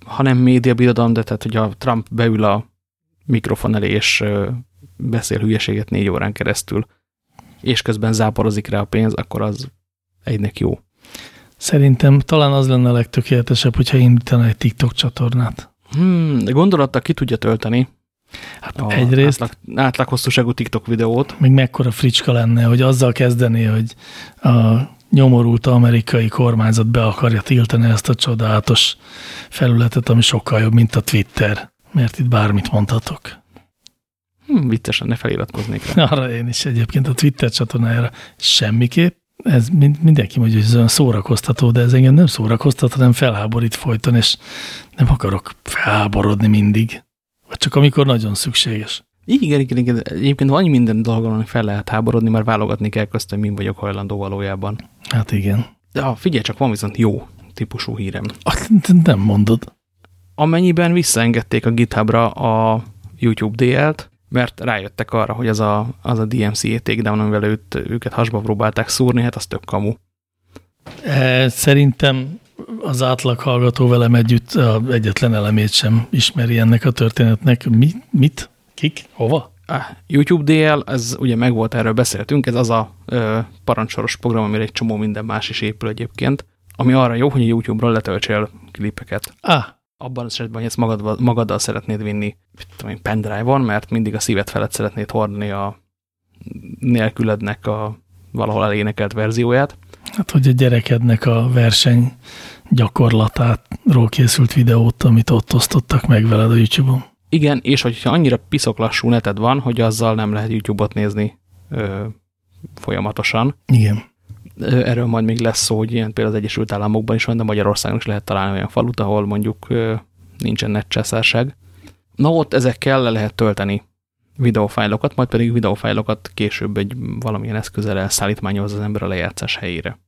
Ha nem médiabirodalom, de tehát, hogy a Trump beül a mikrofon elé, és beszél hülyeséget négy órán keresztül, és közben záporozik rá a pénz, akkor az egynek jó. Szerintem talán az lenne a legtökéletesebb, hogyha indítana egy TikTok csatornát. Hmm, gondolattal ki tudja tölteni, Hát a egyrészt... Átlag, átlag hosszúságú TikTok videót. Még mekkora fricska lenne, hogy azzal kezdené, hogy a nyomorult amerikai kormányzat be akarja tiltani ezt a csodálatos felületet, ami sokkal jobb, mint a Twitter. Mert itt bármit mondhatok. Hmm, viccesen, ne feliratkoznék rá. [laughs] Arra én is egyébként a Twitter csatornájára semmiképp. Ez mindenki mondja, hogy ez olyan szórakoztató, de ez engem nem szórakoztat, hanem felháborít folyton, és nem akarok felháborodni mindig. Vagy csak amikor nagyon szükséges. Igen, igen, igen. Egyébként van minden dolgon, ami fel lehet háborodni, mert válogatni kell közt, hogy min vagyok hajlandó valójában. Hát igen. De ha figyelj, csak van viszont jó típusú hírem. Nem mondod. Amennyiben visszaengedték a GitHubra a YouTube DL-t, mert rájöttek arra, hogy az a, az a DMCA takedown, amivel őt, őket hasba próbálták szúrni, hát az tök kamu. E, szerintem az átlag hallgató velem együtt a egyetlen elemét sem ismeri ennek a történetnek. Mi, mit? Kik? Hova? A YouTube DL, ez ugye megvolt, erről beszéltünk, ez az a ö, parancsoros program, amire egy csomó minden más is épül egyébként, ami arra jó, hogy a YouTube-ról letöltsél klipeket. Ah. Abban az esetben, hogy ezt magad, magaddal szeretnéd vinni tudom pendrive-on, mert mindig a szívet felett szeretnéd hordani a nélkülednek a valahol elénekelt verzióját. Hát, hogy a gyerekednek a verseny gyakorlatátról készült videót, amit ott osztottak meg veled a YouTube-on. Igen, és hogyha annyira piszok lassú neted van, hogy azzal nem lehet YouTube-ot nézni ö, folyamatosan. Igen. Erről majd még lesz szó, hogy ilyen például az Egyesült Államokban is van, de Magyarországon is lehet találni olyan falut, ahol mondjuk ö, nincsen netcsászárság. Na ott ezekkel le lehet tölteni videófájlokat, majd pedig videófájlokat később egy valamilyen eszközzel elszállítmányoz az ember a lejátszás helyére.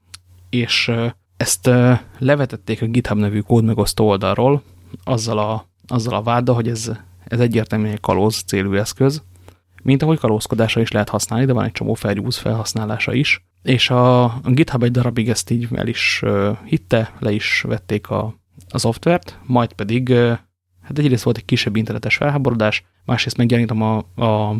És ezt levetették a GitHub nevű kódmegosztó oldalról, azzal a, azzal a váda, hogy ez, ez egyértelműen egy kalóz célú eszköz, mint ahogy kalózkodásra is lehet használni, de van egy csomó felgyúz felhasználása is. És a, GitHub egy darabig ezt így el is hitte, le is vették a, a szoftvert, majd pedig, hát egyrészt volt egy kisebb internetes felháborodás, másrészt meggyanítom a, a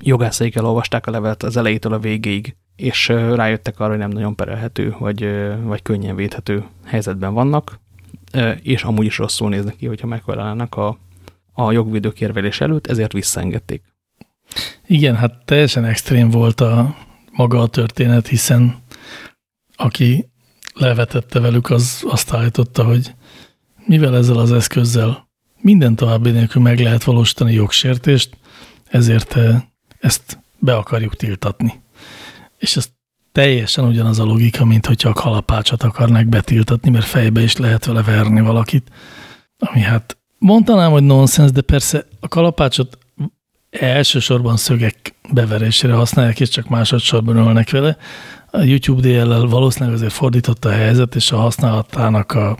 jogászaik elolvasták a levelet az elejétől a végéig, és rájöttek arra, hogy nem nagyon perelhető, vagy, vagy könnyen védhető helyzetben vannak, és amúgy is rosszul néznek ki, hogyha megfelelnek a, a jogvédők érvelés előtt, ezért visszaengedték. Igen, hát teljesen extrém volt a maga a történet, hiszen aki levetette velük, az azt állította, hogy mivel ezzel az eszközzel minden további nélkül meg lehet valósítani jogsértést, ezért eh, ezt be akarjuk tiltatni. És ez teljesen ugyanaz a logika, mint hogyha a kalapácsot akarnák betiltatni, mert fejbe is lehet vele verni valakit, ami hát mondanám, hogy nonsens, de persze a kalapácsot elsősorban szögek beverésére használják, és csak másodszorban ölnek vele. A YouTube DLL valószínűleg azért fordította a helyzet, és a használatának a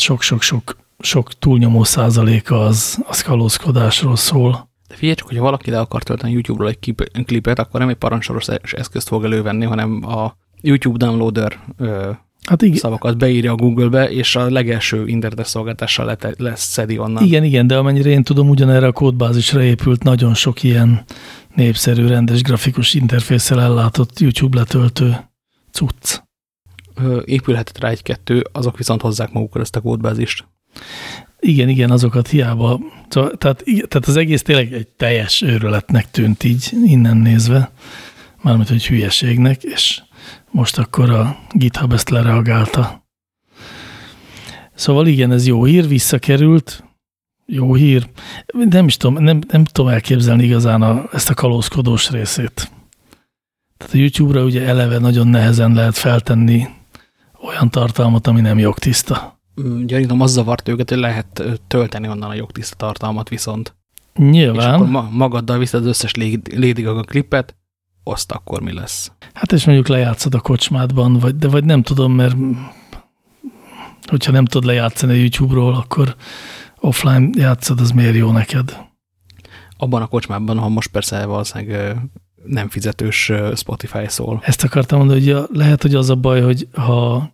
sok-sok-sok sok túlnyomó százaléka az, az kalózkodásról szól. De figyelj csak, hogyha valaki le akar tölteni YouTube-ról egy klipet, akkor nem egy parancsoros eszközt fog elővenni, hanem a YouTube downloader hát igen. szavakat beírja a Google-be, és a legelső internetes szolgáltással lesz szedi onnan. Igen, igen, de amennyire én tudom, ugyanerre a kódbázisra épült nagyon sok ilyen népszerű, rendes grafikus interfészsel ellátott YouTube letöltő cucc. Épülhetett rá egy-kettő, azok viszont hozzák magukkal ezt a kódbázist. Igen, igen, azokat hiába. Szóval, tehát, tehát az egész tényleg egy teljes őrületnek tűnt így innen nézve, mármint, hogy hülyeségnek, és most akkor a GitHub ezt lereagálta. Szóval igen, ez jó hír, visszakerült, jó hír. Nem is tudom, nem, nem tudom elképzelni igazán a, ezt a kalózkodós részét. Tehát a YouTube-ra ugye eleve nagyon nehezen lehet feltenni olyan tartalmat, ami nem jogtiszta. Mm, gyanítom, az zavart őket, hogy lehet tölteni onnan a jogtiszta tartalmat viszont. Nyilván. És akkor ma magaddal viszed az összes Lady Gaga klipet, azt akkor mi lesz? Hát és mondjuk lejátszod a kocsmádban, vagy, de vagy nem tudom, mert hogyha nem tudod lejátszani a YouTube-ról, akkor offline játszod, az miért jó neked? Abban a kocsmában, ha most persze valószínűleg nem fizetős Spotify szól. Ezt akartam mondani, hogy lehet, hogy az a baj, hogy ha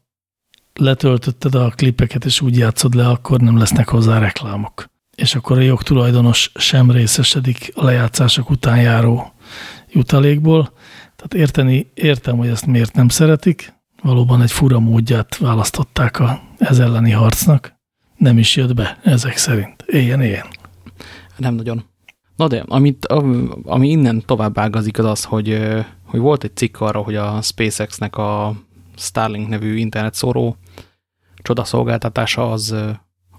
letöltötted a klipeket, és úgy játszod le, akkor nem lesznek hozzá reklámok. És akkor a jogtulajdonos sem részesedik a lejátszások után járó jutalékból. Tehát érteni, értem, hogy ezt miért nem szeretik. Valóban egy fura módját választották a ez elleni harcnak. Nem is jött be ezek szerint. Éljen, éljen. Nem nagyon. Na de, amit, ami innen tovább ágazik az az, hogy, hogy volt egy cikk arra, hogy a SpaceX-nek a Starlink nevű internetszóró csodaszolgáltatása az,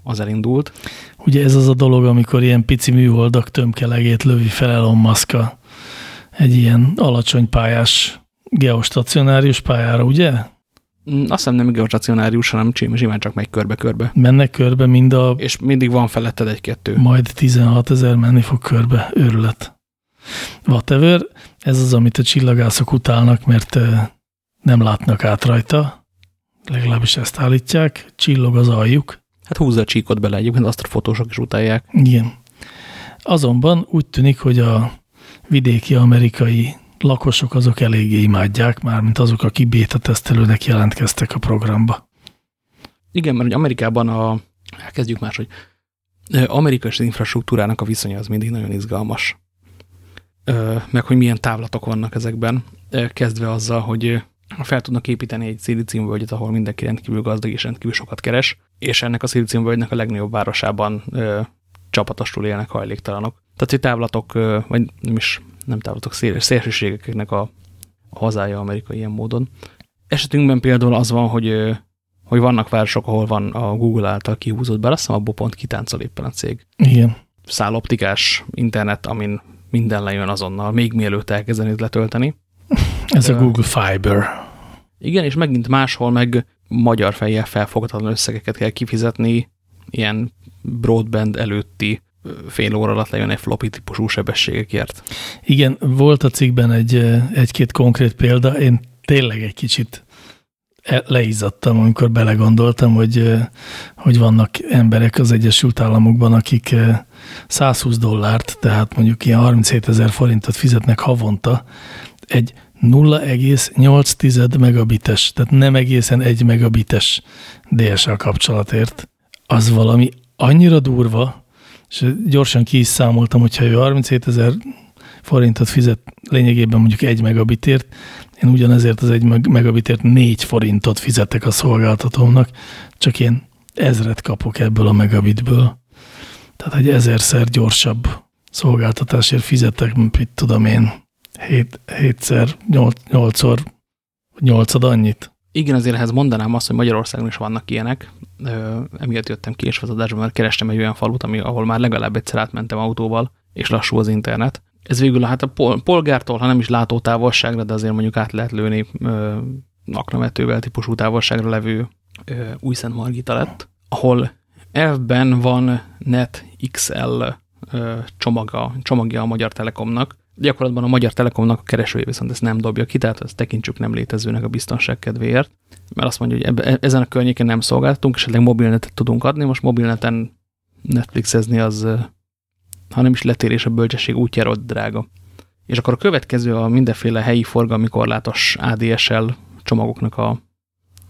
az elindult. Ugye ez az a dolog, amikor ilyen pici műholdak tömkelegét lövi fel Elon Musk egy ilyen alacsony pályás geostacionárius pályára, ugye? Mm, azt hiszem nem geostacionárius, hanem simán csak megy körbe-körbe. Mennek körbe mind a... És mindig van feletted egy-kettő. Majd 16 ezer menni fog körbe, őrület. Whatever, ez az, amit a csillagászok utálnak, mert nem látnak át rajta, legalábbis ezt állítják, csillog az aljuk. Hát húzza a csíkot bele egyébként, azt a fotósok is utálják. Igen. Azonban úgy tűnik, hogy a vidéki amerikai lakosok azok eléggé imádják, mármint azok, akik beta tesztelőnek jelentkeztek a programba. Igen, mert hogy Amerikában a, elkezdjük más, hogy amerikai infrastruktúrának a viszonya az mindig nagyon izgalmas. Meg hogy milyen távlatok vannak ezekben, kezdve azzal, hogy fel tudnak építeni egy szilíciumvölgyet, ahol mindenki rendkívül gazdag és rendkívül sokat keres, és ennek a szilíciumvölgynek a legnagyobb városában ö, csapatosul élnek hajléktalanok. Tehát, hogy távlatok, ö, vagy nem is nem távlatok, széles, szélsőségeknek a, a hazája Amerika ilyen módon. Esetünkben például az van, hogy, hogy vannak városok, ahol van a Google által kihúzott be, azt hiszem abból pont kitáncol éppen a cég. Igen. Szálloptikás internet, amin minden lejön azonnal, még mielőtt elkezdenéd letölteni [laughs] ez a Google Fiber. Igen, és megint máshol meg magyar fejjel felfoghatatlan összegeket kell kifizetni, ilyen broadband előtti fél óra alatt lejön egy floppy típusú sebességekért. Igen, volt a cikkben egy, egy-két konkrét példa, én tényleg egy kicsit e, leizzadtam, amikor belegondoltam, hogy, hogy vannak emberek az Egyesült Államokban, akik 120 dollárt, tehát mondjuk ilyen 37 ezer forintot fizetnek havonta egy 0,8 megabites, tehát nem egészen egy megabites DSL kapcsolatért. Az valami annyira durva, és gyorsan ki is számoltam, hogyha ő 37 ezer forintot fizet lényegében mondjuk egy megabitért, én ugyanezért az egy megabitért négy forintot fizetek a szolgáltatómnak, csak én ezret kapok ebből a megabitből. Tehát egy ezerszer gyorsabb szolgáltatásért fizetek, mit tudom én, hét, hétszer, nyolc, nyolcszor, nyolcad annyit. Igen, azért ehhez mondanám azt, hogy Magyarországon is vannak ilyenek. emiatt jöttem ki és az adásban, mert kerestem egy olyan falut, ami, ahol már legalább egyszer átmentem autóval, és lassú az internet. Ez végül hát a polgártól, ha nem is látótávolságra, de azért mondjuk át lehet lőni ö, aknavetővel típusú távolságra levő ö, új Szent Margita lett, ahol elvben van net XL ö, csomaga, csomagja a Magyar Telekomnak, Gyakorlatban a Magyar Telekomnak a keresője viszont ezt nem dobja ki, tehát ezt tekintsük nem létezőnek a biztonság kedvéért, mert azt mondja, hogy ebbe, e, ezen a környéken nem szolgáltatunk, esetleg mobilnetet tudunk adni, most mobilneten Netflixezni az, ha nem is letérés a bölcsesség útjára drága. És akkor a következő a mindenféle helyi forgalmi korlátos ADSL csomagoknak a,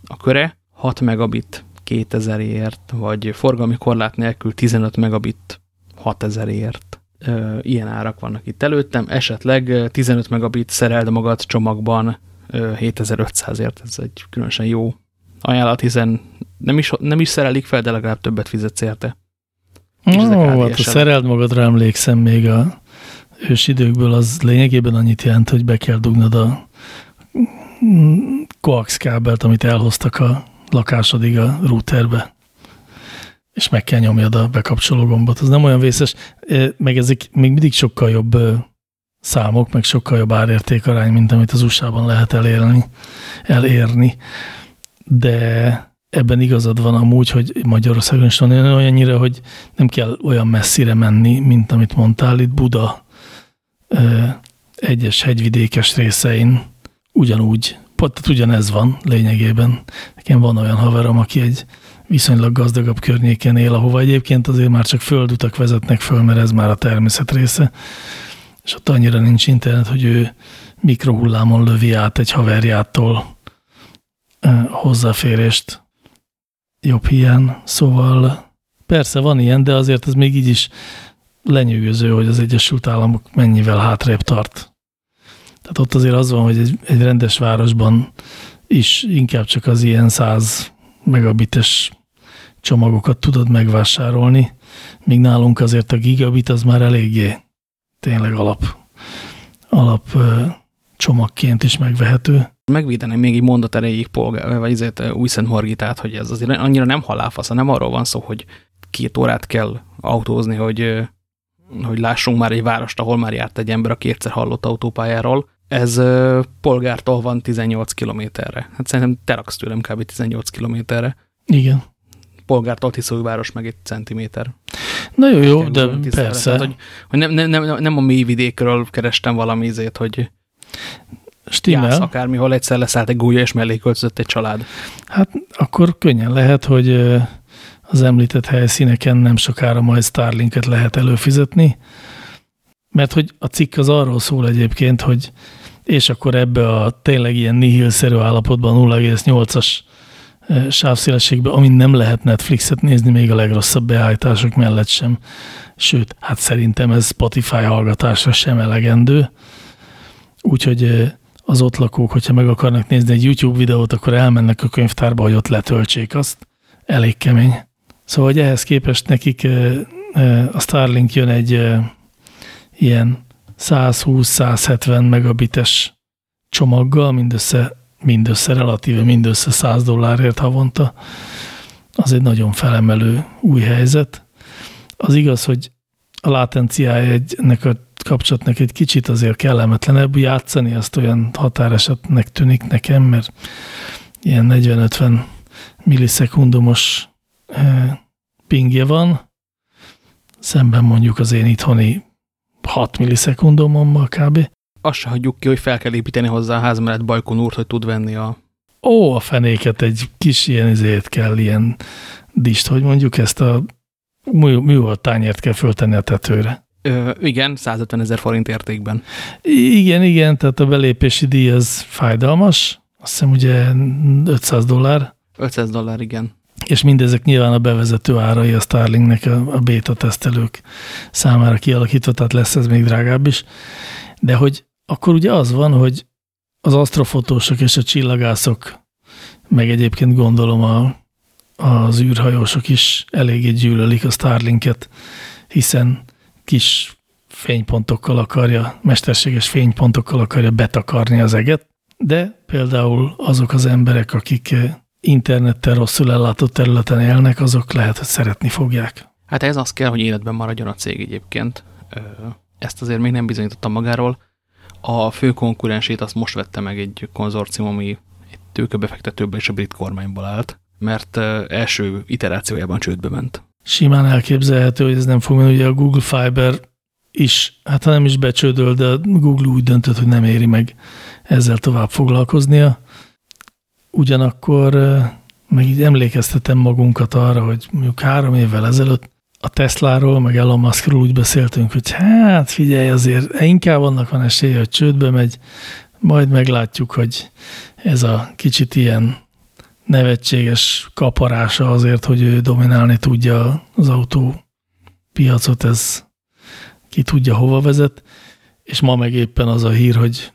a köre, 6 megabit 2000ért, vagy forgalmi korlát nélkül 15 megabit 6000ért ilyen árak vannak itt előttem, esetleg 15 megabit szereld magad csomagban 7500-ért, ez egy különösen jó ajánlat, hiszen nem is, nem is szerelik fel, de legalább többet fizetsz érte. Ó, hát a szereld magadra emlékszem még a ős időkből, az lényegében annyit jelent, hogy be kell dugnod a coax kábelt, amit elhoztak a lakásodig a routerbe és meg kell nyomjad a bekapcsoló gombot. Az nem olyan vészes, meg ezek még mindig sokkal jobb számok, meg sokkal jobb árértékarány, mint amit az USA-ban lehet elérni, elérni. De ebben igazad van amúgy, hogy Magyarországon is van olyannyira, hogy nem kell olyan messzire menni, mint amit mondtál, itt Buda egyes hegyvidékes részein ugyanúgy, tehát ugyanez van lényegében. Nekem van olyan haverom, aki egy viszonylag gazdagabb környéken él, ahova egyébként azért már csak földutak vezetnek föl, mert ez már a természet része, és ott annyira nincs internet, hogy ő mikrohullámon lövi át egy haverjától hozzáférést jobb hiány. Szóval persze van ilyen, de azért ez még így is lenyűgöző, hogy az Egyesült Államok mennyivel hátrébb tart. Tehát ott azért az van, hogy egy, egy rendes városban is inkább csak az ilyen 100 megabites csomagokat tudod megvásárolni, míg nálunk azért a gigabit az már eléggé tényleg alap, alap csomagként is megvehető. Megvédeném még egy mondat erejéig polgár, vagy ezért Újszent Margitát, hogy ez azért annyira nem halálfasz, nem arról van szó, hogy két órát kell autózni, hogy, hogy lássunk már egy várost, ahol már járt egy ember a kétszer hallott autópályáról. Ez polgártól van 18 kilométerre. Hát szerintem te raksz tőlem kb. 18 kilométerre. Igen polgártól város meg egy centiméter. Na jó, jó, de persze. Tehát, hogy, hogy nem, nem, nem, nem a mély vidékről kerestem valami ízét, hogy Stimmel. Jász, akármihol egyszer leszállt egy gúlya, és mellé költözött egy család. Hát akkor könnyen lehet, hogy az említett helyszíneken nem sokára majd Starlinket lehet előfizetni, mert hogy a cikk az arról szól egyébként, hogy és akkor ebbe a tényleg ilyen nihilszerű állapotban 0,8-as sávszélességbe, amin nem lehet Netflixet nézni még a legrosszabb beállítások mellett sem. Sőt, hát szerintem ez Spotify hallgatásra sem elegendő. Úgyhogy az ott lakók, hogyha meg akarnak nézni egy YouTube videót, akkor elmennek a könyvtárba, hogy ott letöltsék azt. Elég kemény. Szóval, hogy ehhez képest nekik a Starlink jön egy ilyen 120-170 megabites csomaggal, mindössze mindössze relatíve, mindössze 100 dollárért havonta, az egy nagyon felemelő új helyzet. Az igaz, hogy a látenciája egynek a kapcsolatnak egy kicsit azért kellemetlenebb játszani, azt olyan határesetnek tűnik nekem, mert ilyen 40-50 millisekundumos eh, pingje van, szemben mondjuk az én itthoni 6 millisekundumommal kb azt se hagyjuk ki, hogy fel kell építeni hozzá a ház mellett Bajkonúrt, hogy tud venni a... ó, a fenéket, egy kis ilyen izét kell, ilyen dist, hogy mondjuk ezt a műhold tányért kell föltenni a tetőre. Ö, igen, 150 ezer forint értékben. Igen, igen, tehát a belépési díj az fájdalmas, azt hiszem ugye 500 dollár. 500 dollár, igen. És mindezek nyilván a bevezető árai a Starlinknek a, a beta tesztelők számára kialakítva, tehát lesz ez még drágább is. De hogy akkor ugye az van, hogy az asztrofotósok és a csillagászok, meg egyébként gondolom a, az űrhajósok is eléggé gyűlölik a Starlinket, hiszen kis fénypontokkal akarja, mesterséges fénypontokkal akarja betakarni az eget, de például azok az emberek, akik internettel rosszul ellátott területen élnek, azok lehet, hogy szeretni fogják. Hát ez az kell, hogy életben maradjon a cég egyébként. Ezt azért még nem bizonyítottam magáról. A fő konkurensét azt most vette meg egy konzorcium, ami egy tőkebefektetőből és a brit kormányból állt, mert első iterációjában csődbe ment. Simán elképzelhető, hogy ez nem fog menni. Ugye a Google Fiber is, hát ha nem is becsődöl, de Google úgy döntött, hogy nem éri meg ezzel tovább foglalkoznia. Ugyanakkor meg így emlékeztetem magunkat arra, hogy mondjuk három évvel ezelőtt a Tesláról, meg Elon Muskról úgy beszéltünk, hogy hát figyelj, azért inkább annak van esélye, hogy csődbe megy, majd meglátjuk, hogy ez a kicsit ilyen nevetséges kaparása azért, hogy ő dominálni tudja az autó piacot, ez ki tudja hova vezet, és ma meg éppen az a hír, hogy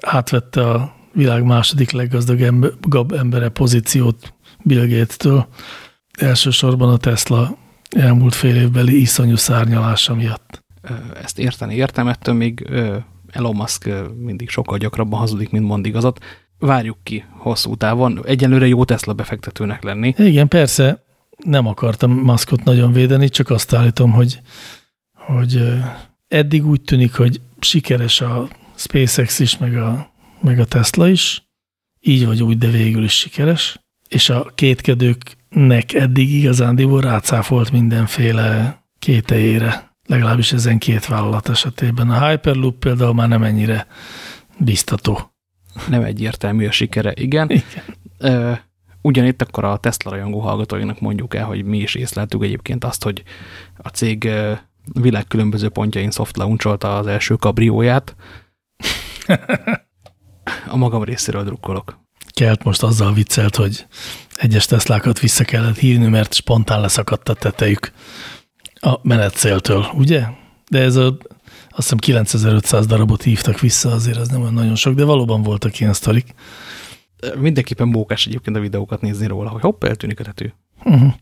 átvette a világ második leggazdagabb embere pozíciót Bill Gates-től, elsősorban a Tesla elmúlt fél évbeli iszonyú szárnyalása miatt. Ezt érteni értem, ettől még Elon Musk mindig sokkal gyakrabban hazudik, mint mond igazat. Várjuk ki hosszú távon. Egyelőre jó Tesla befektetőnek lenni. Igen, persze nem akartam Muskot nagyon védeni, csak azt állítom, hogy, hogy eddig úgy tűnik, hogy sikeres a SpaceX is, meg a, meg a Tesla is, így vagy úgy, de végül is sikeres, és a kétkedőknek eddig igazándiból rácáfolt mindenféle kételjére, legalábbis ezen két vállalat esetében. A Hyperloop például már nem ennyire biztató. Nem egyértelmű a sikere, igen. igen. Ugyanitt akkor a Tesla rajongó hallgatóinak mondjuk el, hogy mi is észleltük egyébként azt, hogy a cég világ különböző pontjain soft launcholta az első kabrióját. [laughs] A magam részéről drukkolok. Kelt most azzal viccelt, hogy egyes Teslákat vissza kellett hívni, mert spontán leszakadt a tetejük a menetcéltől, ugye? De ez a, azt hiszem 9500 darabot hívtak vissza, azért az nem olyan nagyon sok, de valóban voltak ilyen sztorik. Mindenképpen mókás egyébként a videókat nézni róla, hogy hopp, eltűnik a tető. Uh mhm. -huh.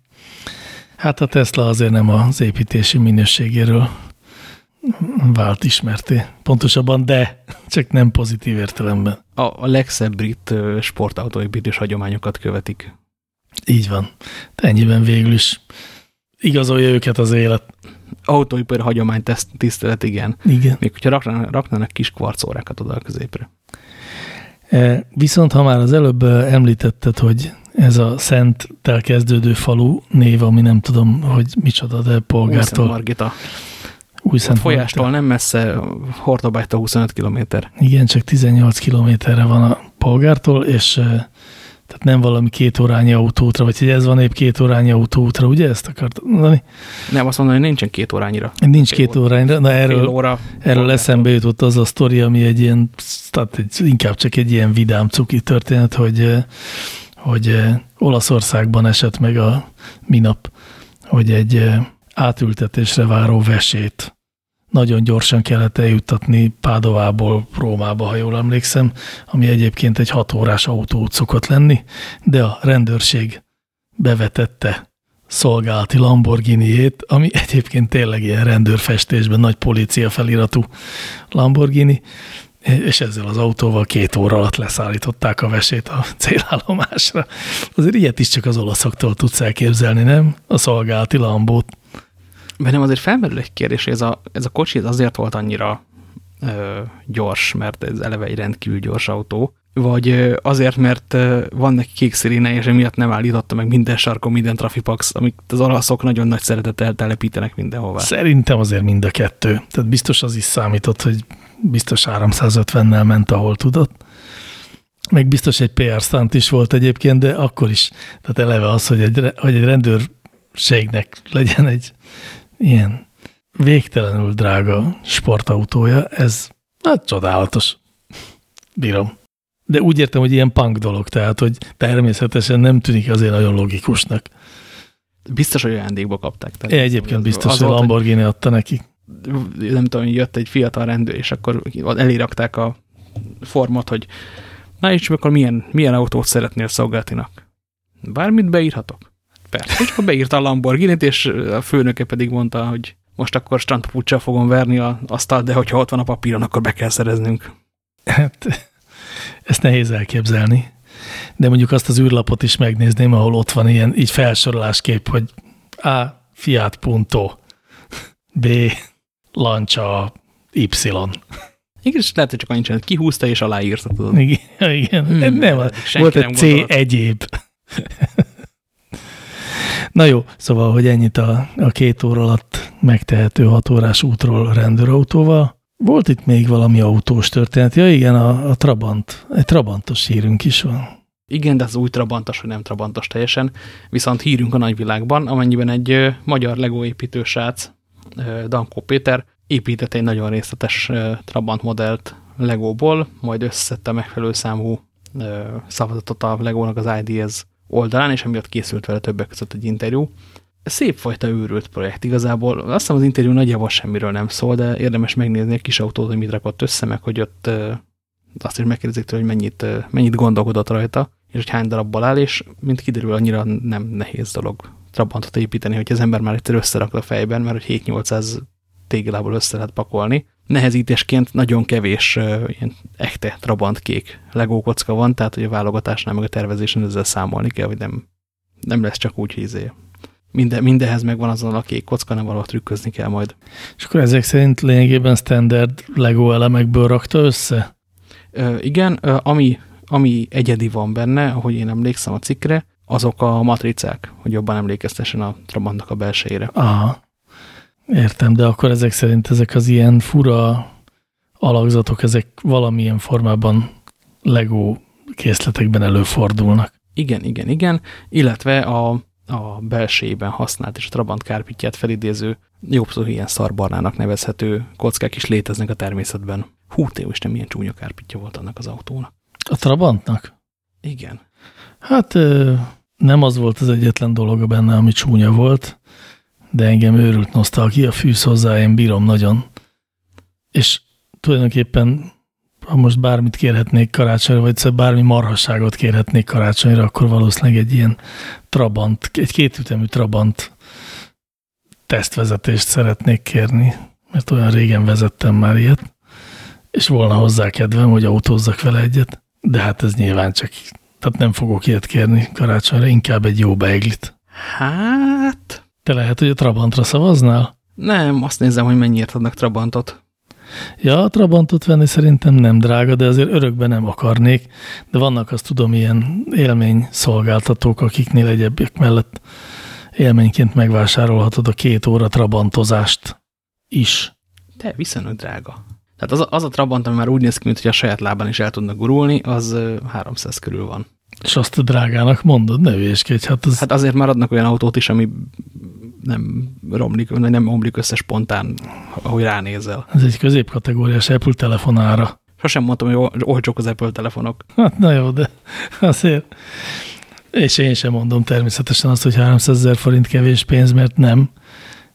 Hát a Tesla azért nem az építési minőségéről vált ismerté. Pontosabban, de csak nem pozitív értelemben. A, a legszebb brit sportautóépítés hagyományokat követik. Így van. De ennyiben végül is igazolja őket az élet. Autóipar hagyomány tisztelet, igen. Igen. Még hogyha raknának, raknának kis kvarcórákat oda a középre. E, viszont ha már az előbb említetted, hogy ez a Szenttel kezdődő falu név, ami nem tudom, hogy micsoda, de polgártól. Margita. Új Szent Folyástól nem messze, Hortobágytól 25 kilométer. Igen, csak 18 kilométerre van a polgártól, és tehát nem valami két órányi autóútra, vagy hogy ez van épp két órányi autóútra, ugye ezt akart mondani? Nem, azt mondani, hogy nincsen két órányira. Nincs két, két órányira, na erről, óra erről eszembe jutott az a sztori, ami egy ilyen, tehát egy, inkább csak egy ilyen vidám cuki történet, hogy hogy Olaszországban esett meg a minap, hogy egy átültetésre váró vesét. Nagyon gyorsan kellett eljuttatni Pádovából Rómába, ha jól emlékszem, ami egyébként egy hat órás autó szokott lenni, de a rendőrség bevetette szolgálati Lamborghini-ét, ami egyébként tényleg ilyen rendőrfestésben nagy policia feliratú Lamborghini, és ezzel az autóval két óra alatt leszállították a vesét a célállomásra. Azért ilyet is csak az olaszoktól tudsz elképzelni, nem? A szolgálati lambót. Bennem azért felmerül egy kérdés, hogy ez a, ez a kocsi ez azért volt annyira ö, gyors, mert ez eleve egy rendkívül gyors autó, vagy azért, mert van neki kék sziréne, és emiatt nem állította meg minden sarkon, minden trafipax, amit az olaszok nagyon nagy szeretettel telepítenek mindenhová. Szerintem azért mind a kettő. Tehát biztos az is számított, hogy biztos 350-nel ment, ahol tudott. Meg biztos egy PR stunt is volt egyébként, de akkor is. Tehát eleve az, hogy egy, hogy egy rendőrségnek legyen egy ilyen végtelenül drága sportautója, ez hát csodálatos. Bírom. De úgy értem, hogy ilyen punk dolog, tehát, hogy természetesen nem tűnik azért nagyon logikusnak. Biztos, hogy ajándékba kapták. Tehát egyébként biztos, hogy Lamborghini adta neki. Nem tudom, jött egy fiatal rendőr, és akkor elérakták a formot, hogy na és akkor milyen, milyen autót szeretnél szolgáltinak? Bármit beírhatok? Persze, és akkor beírta a Lamborghini-t, és a főnöke pedig mondta, hogy most akkor strandpapuccsal fogom verni a asztalt, de hogyha ott van a papíron, akkor be kell szereznünk. Hát, ezt nehéz elképzelni. De mondjuk azt az űrlapot is megnézném, ahol ott van ilyen így felsorolásképp, hogy A. Fiat Punto, B. Lancia Y. Igen, és lehet, hogy csak annyi csinált, kihúzta és aláírta, tudod. Igen, igen. Hmm, nem, volt egy C gondolt. egyéb. Na jó, szóval, hogy ennyit a, a két óra alatt megtehető hat órás útról rendőrautóval. Volt itt még valami autós történet. Ja igen, a, a Trabant. Egy Trabantos hírünk is van. Igen, de az új Trabantos, vagy nem Trabantos teljesen. Viszont hírünk a nagyvilágban, amennyiben egy magyar Lego építő srác, Dankó Péter, épített egy nagyon részletes Trabant modellt Legóból, majd összeszedte megfelelő számú szavazatot a Legónak az IDS oldalán, és emiatt készült vele többek között egy interjú szép fajta őrült projekt igazából. Azt hiszem az interjú nagyjából semmiről nem szól, de érdemes megnézni egy kis autót, hogy mit rakott össze, meg hogy ott azt is megkérdezik tőle, hogy mennyit, mennyit gondolkodott rajta, és hogy hány darabból áll, és mint kiderül, annyira nem nehéz dolog Trabantot építeni, hogy az ember már egyszer összerakta a fejben, mert hogy 7-800 téglából össze lehet pakolni. Nehezítésként nagyon kevés uh, ilyen echte Trabant kék legókocka van, tehát hogy a válogatásnál meg a tervezésen ezzel számolni kell, hogy nem, nem lesz csak úgy, hogy izé minden, mindenhez megvan azon a kék kocka, nem valahogy trükközni kell majd. És akkor ezek szerint lényegében standard Lego elemekből rakta össze? Ö, igen, ö, ami, ami egyedi van benne, ahogy én emlékszem a cikkre, azok a matricák, hogy jobban emlékeztessen a Trabantnak a belsejére. Aha, értem, de akkor ezek szerint ezek az ilyen fura alakzatok, ezek valamilyen formában Lego készletekben előfordulnak. Igen, igen, igen, illetve a a belsejében használt és a Trabant kárpitját felidéző, jobb szó ilyen szarbarnának nevezhető kockák is léteznek a természetben. Hú, te Isten, milyen csúnya kárpitja volt annak az autónak. A Trabantnak? Igen. Hát nem az volt az egyetlen dolog benne, ami csúnya volt, de engem őrült nosztalgia fűz hozzá, én bírom nagyon. És tulajdonképpen ha most bármit kérhetnék karácsonyra, vagy bármi marhasságot kérhetnék karácsonyra, akkor valószínűleg egy ilyen Trabant, egy kétütemű Trabant tesztvezetést szeretnék kérni, mert olyan régen vezettem már ilyet, és volna hozzá kedvem, hogy autózzak vele egyet, de hát ez nyilván csak, tehát nem fogok ilyet kérni karácsonyra, inkább egy jó beiglit. Hát... Te lehet, hogy a Trabantra szavaznál? Nem, azt nézem, hogy mennyiért adnak Trabantot. Ja, a Trabantot venni szerintem nem drága, de azért örökben nem akarnék, de vannak azt tudom ilyen élmény szolgáltatók, akiknél egyebbek mellett élményként megvásárolhatod a két óra Trabantozást is. De viszonylag drága. Tehát az a, az a Trabant, ami már úgy néz ki, hogy a saját lábán is el tudnak gurulni, az 300 körül van. És azt a drágának mondod, ne hülyeskedj. Hát, az... hát azért már adnak olyan autót is, ami nem romlik, nem omlik össze spontán, ahogy ránézel. Ez egy középkategóriás Apple telefonára. Sosem mondtam, hogy olcsók az Apple telefonok. Hát na jó, de [laughs] azért. És én sem mondom természetesen azt, hogy 300 ezer forint kevés pénz, mert nem.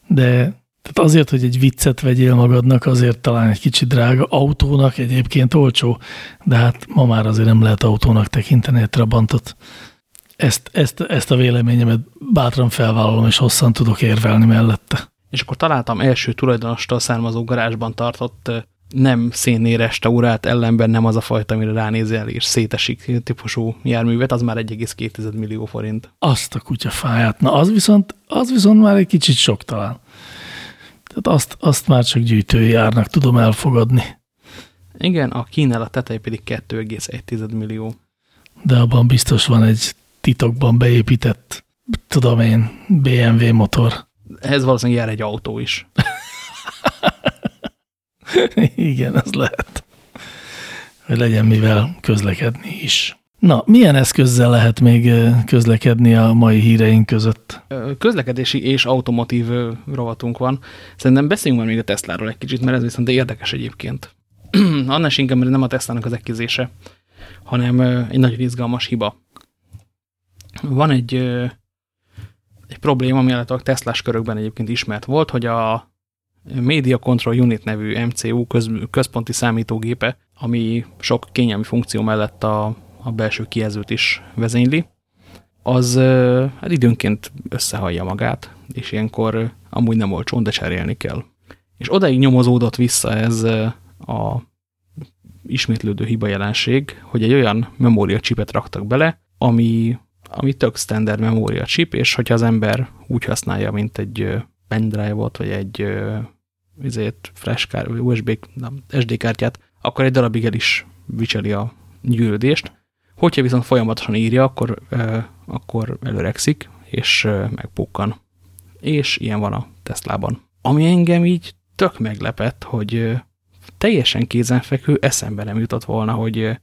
De tehát azért, hogy egy viccet vegyél magadnak, azért talán egy kicsit drága. Autónak egyébként olcsó, de hát ma már azért nem lehet autónak tekinteni egy Trabantot ezt, ezt, ezt a véleményemet bátran felvállalom, és hosszan tudok érvelni mellette. És akkor találtam első tulajdonostól származó garázsban tartott nem szénné restaurált, ellenben nem az a fajta, amire ránézel, és szétesik típusú járművet, az már 1,2 millió forint. Azt a kutya fáját. Na, az viszont, az viszont már egy kicsit sok talán. Tehát azt, azt már csak gyűjtői járnak tudom elfogadni. Igen, a kínálat teteje pedig 2,1 millió. De abban biztos van egy titokban beépített, tudom én, BMW motor. Ez valószínűleg jár egy autó is. [laughs] Igen, az lehet. hogy legyen mivel közlekedni is. Na, milyen eszközzel lehet még közlekedni a mai híreink között? Közlekedési és automotív rovatunk van. Szerintem beszéljünk már még a Tesláról egy kicsit, mert ez viszont érdekes egyébként. Annál inkább, mert nem a Teslának az ekkizése, hanem egy nagyon izgalmas hiba. Van egy, egy probléma, ami a Teslás körökben egyébként ismert volt, hogy a Media Control Unit nevű MCU köz, központi számítógépe, ami sok kényelmi funkció mellett a, a belső kijelzőt is vezényli, az hát időnként összehallja magát, és ilyenkor amúgy nem olcsón, de cserélni kell. És odaig nyomozódott vissza ez a ismétlődő hiba jelenség, hogy egy olyan memória chipet raktak bele, ami, ami tök standard memória chip, és hogyha az ember úgy használja, mint egy pendrive-ot, vagy egy ezért flash kár, USB, nem, SD kártyát, akkor egy darabig el is vicseli a gyűrődést. Hogyha viszont folyamatosan írja, akkor, akkor előregszik, és megpukkan. És ilyen van a Teslában. Ami engem így tök meglepett, hogy teljesen kézenfekvő, eszembe nem jutott volna, hogy,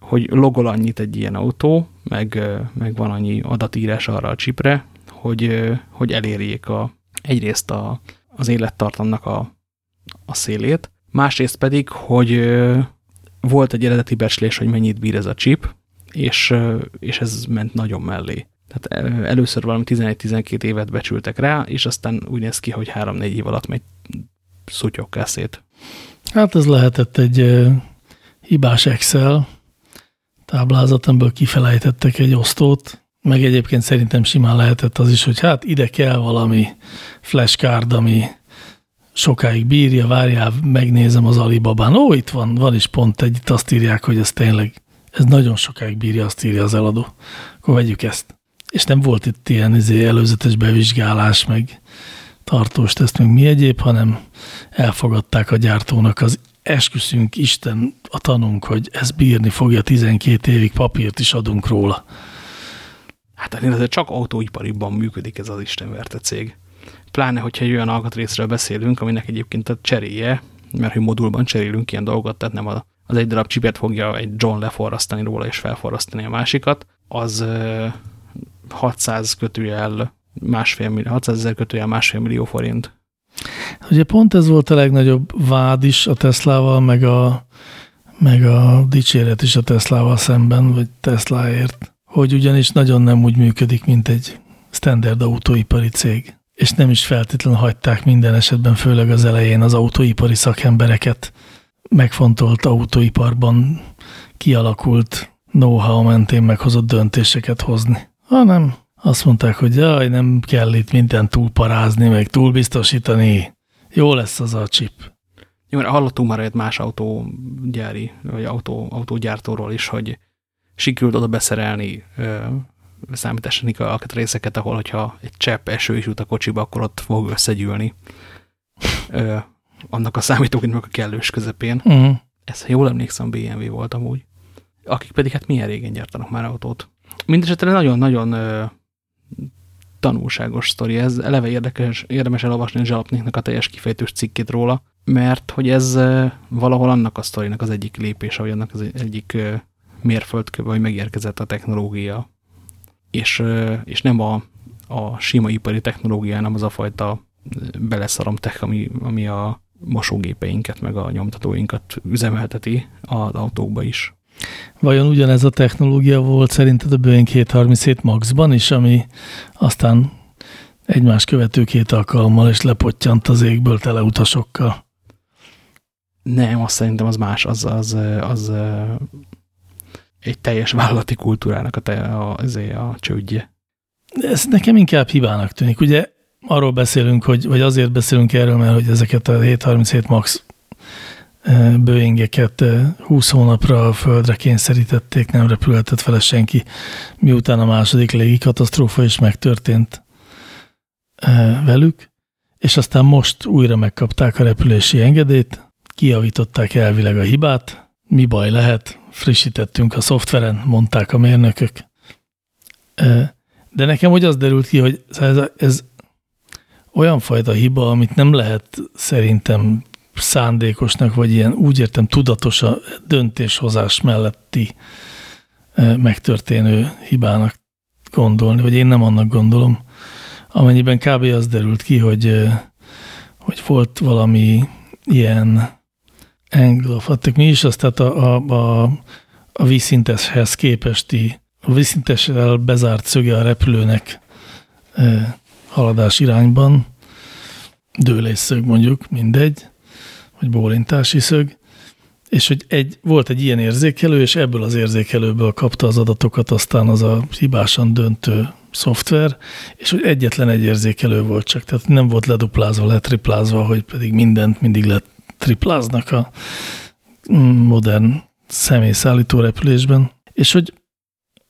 hogy logol annyit egy ilyen autó, meg, meg van annyi adatírás arra a csipre, hogy, hogy elérjék a, egyrészt a, az élettartamnak a, a szélét, másrészt pedig, hogy volt egy eredeti becslés, hogy mennyit bír ez a chip, és, és ez ment nagyon mellé. Tehát először valami 11-12 évet becsültek rá, és aztán úgy néz ki, hogy 3-4 év alatt megy szutyokká szét. Hát ez lehetett egy hibás Excel táblázat, amiből kifelejtettek egy osztót, meg egyébként szerintem simán lehetett az is, hogy hát ide kell valami flashcard, ami sokáig bírja, várjál, megnézem az Alibabán. Ó, itt van, van is pont egy, itt azt írják, hogy ez tényleg, ez nagyon sokáig bírja, azt írja az eladó. Akkor vegyük ezt. És nem volt itt ilyen izé, előzetes bevizsgálás, meg tartós teszt, meg mi egyéb, hanem elfogadták a gyártónak az esküszünk, Isten a tanunk, hogy ez bírni fogja 12 évig, papírt is adunk róla. Hát azért csak autóipariban működik ez az istenverte cég. Pláne, hogyha egy olyan alkatrészről beszélünk, aminek egyébként a cseréje, mert hogy modulban cserélünk ilyen dolgot, tehát nem az egy darab csipet fogja egy John leforrasztani róla és felforrasztani a másikat, az 600 kötőjel másfél millió, 600 ezer kötőjel másfél millió forint. Ugye pont ez volt a legnagyobb vád is a Teslával, meg a, meg a dicséret is a Teslával szemben, vagy Teslaért, hogy ugyanis nagyon nem úgy működik, mint egy standard autóipari cég. És nem is feltétlenül hagyták minden esetben, főleg az elején az autóipari szakembereket megfontolt autóiparban kialakult know-how mentén meghozott döntéseket hozni, hanem azt mondták, hogy jaj, nem kell itt minden túlparázni, meg túlbiztosítani. Jó lesz az a chip. Jó, mert hallottunk már egy más autógyári, vagy autó, autógyártóról is, hogy sikerült oda beszerelni számítástechnika alkatrészeket, ahol hogyha egy csepp eső is jut a kocsiba, akkor ott fog összegyűlni ö, annak a számítógépnek a kellős közepén. Uh. -huh. Ez, ha jól emlékszem, BMW volt amúgy. Akik pedig hát milyen régen gyártanak már autót. Mindenesetre nagyon-nagyon tanulságos sztori. Ez eleve érdekes, érdemes elolvasni a Zsalapniknak a teljes kifejtős cikkét róla, mert hogy ez valahol annak a sztorinak az egyik lépése, vagy annak az egyik mérföldkő, vagy megérkezett a technológia. És, és nem a, a sima ipari technológia, hanem az a fajta beleszarom tech, ami, ami a mosógépeinket, meg a nyomtatóinkat üzemelteti az autókba is. Vajon ugyanez a technológia volt szerinted a Boeing 737 Max-ban is, ami aztán egymás követő két alkalommal és lepottyant az égből tele utasokkal? Nem, azt szerintem az más, az, az, az egy teljes vállalati kultúrának a, te, a, a, a csődje. Ez nekem inkább hibának tűnik. Ugye arról beszélünk, hogy, vagy azért beszélünk erről, mert hogy ezeket a 737 Max Boeingeket 20 hónapra a földre kényszerítették, nem repülhetett vele senki, miután a második légi katasztrófa is megtörtént velük, és aztán most újra megkapták a repülési engedélyt, kijavították elvileg a hibát, mi baj lehet, frissítettünk a szoftveren, mondták a mérnökök. De nekem hogy az derült ki, hogy ez, ez olyan fajta hiba, amit nem lehet szerintem szándékosnak, vagy ilyen úgy értem tudatos a döntéshozás melletti megtörténő hibának gondolni, vagy én nem annak gondolom. Amennyiben kb. az derült ki, hogy, hogy volt valami ilyen englofatik, mi is az, tehát a, a, a, a vízszinteshez képesti, a vízszintessel bezárt szöge a repülőnek e, haladás irányban, dőlésszög mondjuk, mindegy, vagy bólintási szög, és hogy egy, volt egy ilyen érzékelő, és ebből az érzékelőből kapta az adatokat aztán az a hibásan döntő szoftver, és hogy egyetlen egy érzékelő volt csak, tehát nem volt leduplázva, letriplázva, hogy pedig mindent mindig letripláznak a modern személyszállító repülésben, és hogy,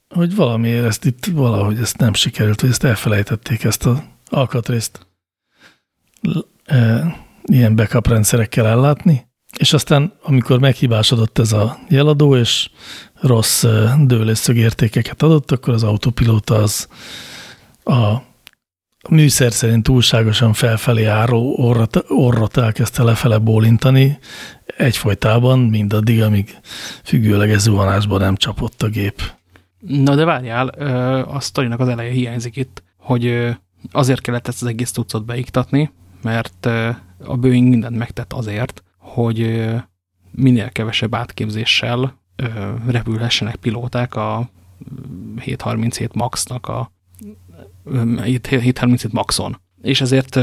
hogy valamiért ezt itt valahogy ezt nem sikerült, hogy ezt elfelejtették, ezt az alkatrészt e, ilyen backup rendszerekkel ellátni, és aztán, amikor meghibásodott ez a jeladó, és rossz dőlésszög értékeket adott, akkor az autopilóta az a műszer szerint túlságosan felfelé álló orrat, orrat elkezdte lefele bólintani, egyfolytában, mindaddig, amíg függőleges zuhanásban nem csapott a gép. Na de várjál, a sztorinak az eleje hiányzik itt, hogy azért kellett ezt az egész tucot beiktatni, mert a Boeing mindent megtett azért, hogy minél kevesebb átképzéssel repülhessenek pilóták a 737 Max-nak a 737 Maxon. És ezért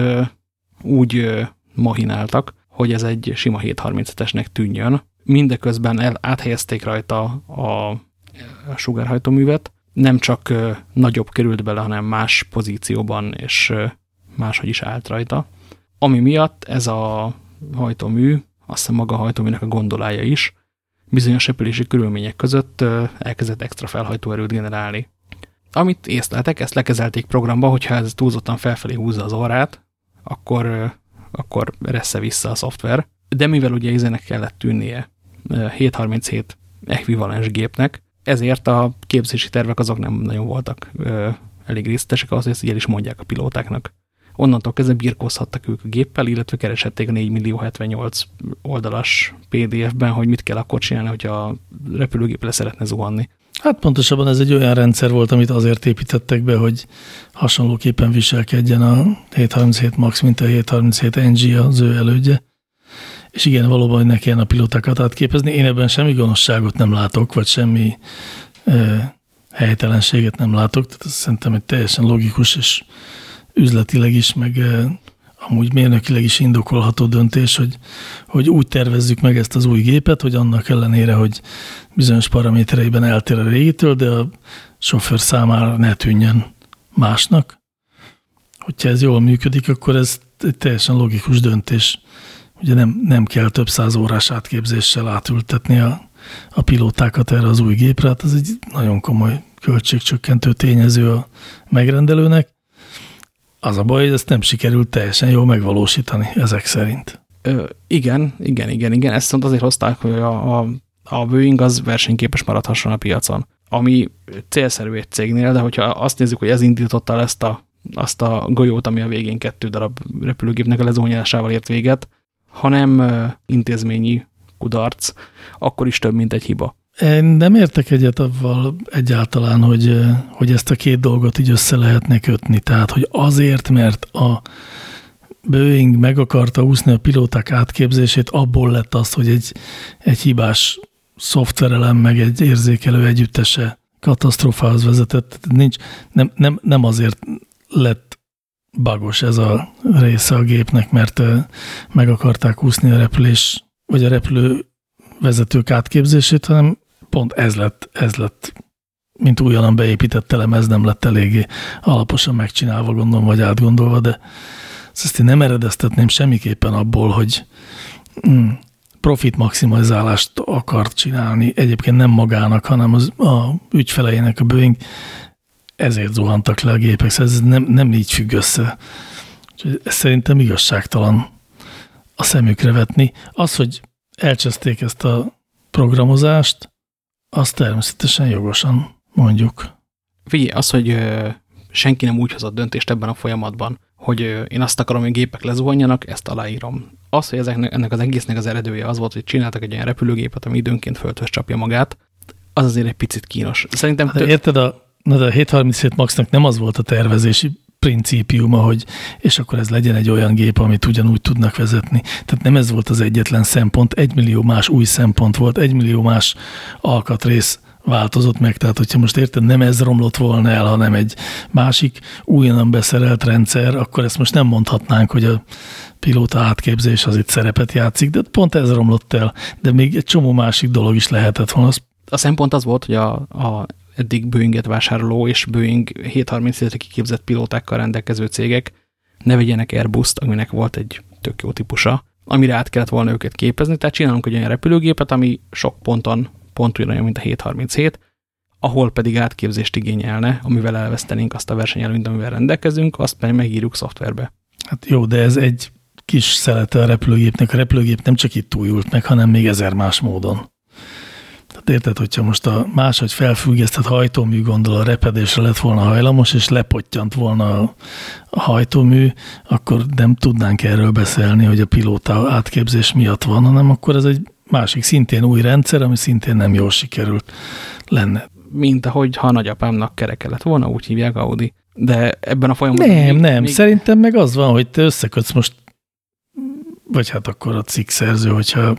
úgy mahináltak, hogy ez egy sima 737-esnek tűnjön. Mindeközben el, áthelyezték rajta a, sugárhajtóművet, nem csak nagyobb került bele, hanem más pozícióban és máshogy is állt rajta. Ami miatt ez a hajtómű azt hiszem maga a hajtóműnek a gondolája is, bizonyos repülési körülmények között elkezdett extra felhajtóerőt generálni. Amit észleltek, ezt lekezelték programba, hogyha ez túlzottan felfelé húzza az orrát, akkor, akkor ressze vissza a szoftver. De mivel ugye izének kellett tűnnie 737 ekvivalens gépnek, ezért a képzési tervek azok nem nagyon voltak elég részletesek ahhoz, hogy ezt el is mondják a pilótáknak onnantól kezdve birkózhattak ők a géppel, illetve kereshették a 4 millió 78 oldalas PDF-ben, hogy mit kell akkor csinálni, hogyha a repülőgép le szeretne zuhanni. Hát pontosabban ez egy olyan rendszer volt, amit azért építettek be, hogy hasonlóképpen viselkedjen a 737 MAX, mint a 737 NG az ő elődje. És igen, valóban, ne kelljen a pilótákat átképezni. Én ebben semmi gonoszságot nem látok, vagy semmi e, helytelenséget nem látok. Tehát ez szerintem egy teljesen logikus és üzletileg is, meg amúgy mérnökileg is indokolható döntés, hogy, hogy úgy tervezzük meg ezt az új gépet, hogy annak ellenére, hogy bizonyos paramétereiben eltér a régitől, de a sofőr számára ne tűnjön másnak. Hogyha ez jól működik, akkor ez egy teljesen logikus döntés. Ugye nem, nem kell több száz órás átképzéssel átültetni a, a pilótákat erre az új gépre, hát ez egy nagyon komoly költségcsökkentő tényező a megrendelőnek, az a baj, hogy ezt nem sikerült teljesen jól megvalósítani ezek szerint. Ö, igen, igen, igen, igen. Ezt azért hozták, hogy a, a, a Boeing az versenyképes maradhasson a piacon. Ami célszerű egy cégnél, de hogyha azt nézzük, hogy ez indította el ezt a, azt a golyót, ami a végén kettő darab repülőgépnek a lezónyásával ért véget, hanem intézményi kudarc, akkor is több, mint egy hiba. Én nem értek egyet avval egyáltalán, hogy, hogy ezt a két dolgot így össze lehetne kötni. Tehát, hogy azért, mert a Boeing meg akarta úszni a pilóták átképzését, abból lett az, hogy egy, egy hibás szoftverelem, meg egy érzékelő együttese katasztrófához vezetett. Nincs, nem, nem, nem azért lett bagos ez a része a gépnek, mert meg akarták úszni a repülés, vagy a repülő vezetők átképzését, hanem pont ez lett, ez lett. Mint újonnan beépített elem, ez nem lett eléggé alaposan megcsinálva, gondolom, vagy átgondolva, de ezt én nem eredeztetném semmiképpen abból, hogy mm, profit maximalizálást akart csinálni, egyébként nem magának, hanem az a ügyfeleinek a Boeing, ezért zuhantak le a gépek, szóval ez nem, nem így függ össze. Ez szerintem igazságtalan a szemükre vetni. Az, hogy elcseszték ezt a programozást, azt természetesen jogosan mondjuk. Figyelj, az, hogy senki nem úgy hozott döntést ebben a folyamatban, hogy én azt akarom, hogy gépek lezuhanjanak, ezt aláírom. Az, hogy ezeknek, ennek az egésznek az eredője az volt, hogy csináltak egy ilyen repülőgépet, ami időnként földhöz csapja magát, az azért egy picit kínos. Szerintem... Hát, érted, a, na de a 737 Maxnak nem az volt a tervezési principiuma, hogy és akkor ez legyen egy olyan gép, amit ugyanúgy tudnak vezetni. Tehát nem ez volt az egyetlen szempont, egy millió más új szempont volt, egy millió más alkatrész változott meg, tehát hogyha most érted, nem ez romlott volna el, hanem egy másik újonnan beszerelt rendszer, akkor ezt most nem mondhatnánk, hogy a pilóta átképzés az itt szerepet játszik, de pont ez romlott el, de még egy csomó másik dolog is lehetett volna. A szempont az volt, hogy a, a eddig Boeinget vásároló és Boeing 737-re kiképzett pilótákkal rendelkező cégek ne vegyenek Airbus-t, aminek volt egy tök jó típusa, amire át kellett volna őket képezni, tehát csinálunk egy olyan repülőgépet, ami sok ponton pont olyan, mint a 737, ahol pedig átképzést igényelne, amivel elvesztenénk azt a versenyelőnyt, amivel rendelkezünk, azt pedig megírjuk szoftverbe. Hát jó, de ez egy kis szelete a repülőgépnek. A repülőgép nem csak itt újult meg, hanem még ezer más módon. Tehát érted, hogyha most a máshogy felfüggesztett hajtómű gondol a repedésre lett volna hajlamos, és lepottyant volna a hajtómű, akkor nem tudnánk erről beszélni, hogy a pilóta átképzés miatt van, hanem akkor ez egy másik szintén új rendszer, ami szintén nem jól sikerült lenne. Mint ahogy ha nagyapámnak kereke lett volna, úgy hívják Audi. De ebben a folyamatban... Nem, még, nem. Még... Szerintem meg az van, hogy te összekötsz most, vagy hát akkor a cikk szerző, hogyha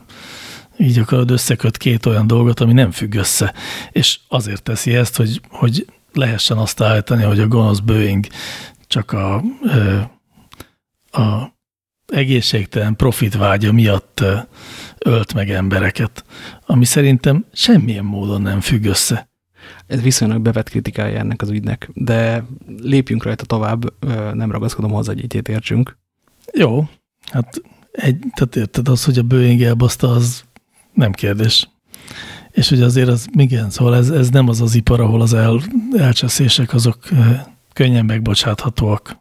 így akarod összeköt két olyan dolgot, ami nem függ össze. És azért teszi ezt, hogy, hogy lehessen azt állítani, hogy a gonosz Boeing csak a, a egészségtelen profitvágya miatt ölt meg embereket, ami szerintem semmilyen módon nem függ össze. Ez viszonylag bevett kritikája ennek az ügynek, de lépjünk rajta tovább, nem ragaszkodom hozzá, hogy egyet értsünk. Jó, hát egy, tehát érted az, hogy a Boeing elbaszta, az nem kérdés. És hogy azért az, igen, szóval ez, ez nem az az ipar, ahol az el, elcseszések azok könnyen megbocsáthatóak.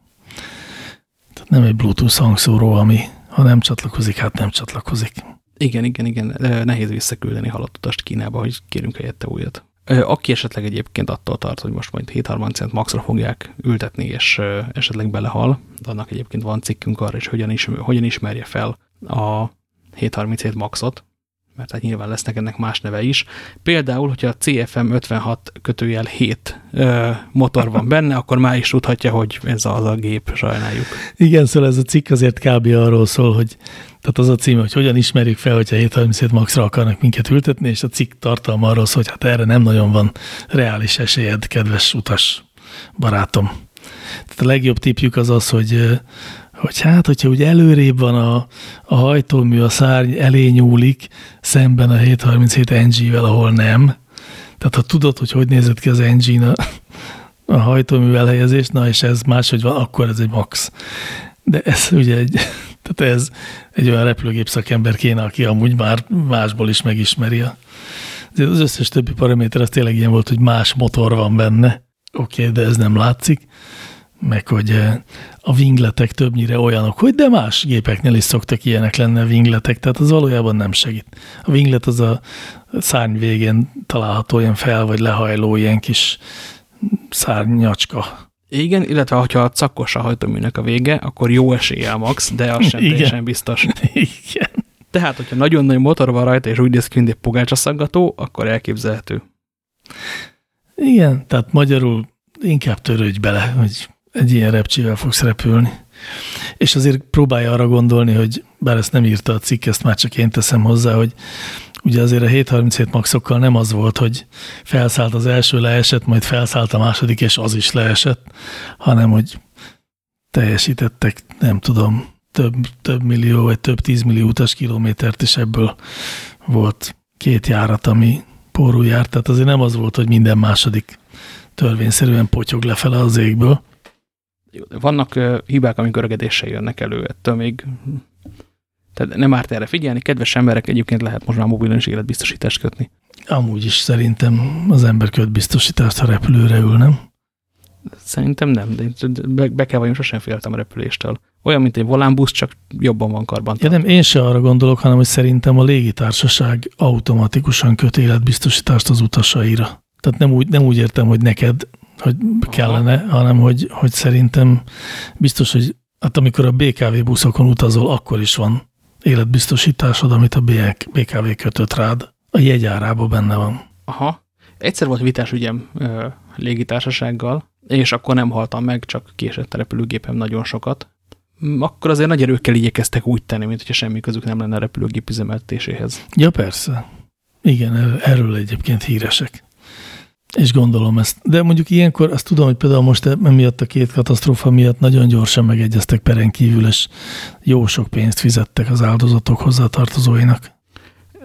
Tehát nem egy Bluetooth hangszóró, ami ha nem csatlakozik, hát nem csatlakozik. Igen, igen, igen. Nehéz visszaküldeni halott Kínába, hogy kérünk helyette újat. Aki esetleg egyébként attól tart, hogy most majd 730 cent maxra fogják ültetni, és esetleg belehal, annak egyébként van cikkünk arra is, hogyan, is, hogyan ismerje fel a 737 maxot, mert hát nyilván lesznek ennek más neve is. Például, hogyha a CFM 56 kötőjel 7 ö, motor van benne, akkor már is tudhatja, hogy ez az a gép, sajnáljuk. Igen, szóval ez a cikk azért kb. arról szól, hogy tehát az a cím, hogy hogyan ismerjük fel, hogyha 737 Maxra akarnak minket ültetni, és a cikk tartalma arról szól, hogy hát erre nem nagyon van reális esélyed, kedves utas barátom. Tehát a legjobb tipjük az az, hogy hogy hát, hogyha úgy előrébb van a, a hajtómű, a szárny elé nyúlik, szemben a 737 NG-vel, ahol nem. Tehát ha tudod, hogy hogy nézett ki az engine a, a hajtómű elhelyezés, na és ez máshogy van, akkor ez egy max. De ez ugye egy, [laughs] tehát ez egy olyan repülőgép szakember kéne, aki amúgy már másból is megismeri. A, az összes többi paraméter az tényleg ilyen volt, hogy más motor van benne. Oké, okay, de ez nem látszik meg hogy eh, a wingletek többnyire olyanok, hogy de más gépeknél is szoktak ilyenek lenne a wingletek, tehát az valójában nem segít. A winglet az a szárny végén található ilyen fel vagy lehajló ilyen kis szárnyacska. Igen, illetve ha a cakkos a hajtóműnek a vége, akkor jó eséllyel max, de az sem [laughs] Igen. teljesen biztos. [laughs] Igen. Tehát, hogyha nagyon nagy motor van rajta, és úgy néz ki, mint egy pogácsaszaggató, akkor elképzelhető. Igen, tehát magyarul inkább törődj bele, hogy egy ilyen repcsével fogsz repülni. És azért próbálja arra gondolni, hogy bár ezt nem írta a cikk, ezt már csak én teszem hozzá, hogy ugye azért a 737 maxokkal nem az volt, hogy felszállt az első, leesett, majd felszállt a második, és az is leesett, hanem hogy teljesítettek, nem tudom, több, több millió, vagy több tízmillió utas kilométert, és ebből volt két járat, ami pórul járt, tehát azért nem az volt, hogy minden második törvényszerűen potyog lefele az égből. Vannak hibák, amik öregedéssel jönnek elő, ettől még tehát nem árt erre figyelni. Kedves emberek, egyébként lehet most már mobilon is életbiztosítást kötni. Amúgy is szerintem az ember köt biztosítást, ha repülőre ül, nem? Szerintem nem, de be, be kell vajon sosem féltem a repüléstől. Olyan, mint egy volánbusz, csak jobban van karban. Ja, nem, én se arra gondolok, hanem hogy szerintem a légitársaság automatikusan köt életbiztosítást az utasaira. Tehát nem úgy, nem úgy értem, hogy neked hogy kellene, Aha. hanem hogy, hogy szerintem biztos, hogy Hát amikor a BKV buszokon utazol, akkor is van életbiztosításod, amit a BKV kötött rád. A jegyárában benne van. Aha. Egyszer volt vitás ügyem ö, légitársasággal, és akkor nem haltam meg, csak késett a repülőgépem nagyon sokat. Mm, akkor azért nagy erőkkel igyekeztek úgy tenni, mint hogyha semmi közük nem lenne a repülőgép üzemeltetéséhez. Ja, persze. Igen, erről egyébként híresek. És gondolom ezt. De mondjuk ilyenkor azt tudom, hogy például most emiatt a két katasztrófa miatt nagyon gyorsan megegyeztek peren kívül, és jó sok pénzt fizettek az áldozatok hozzátartozóinak.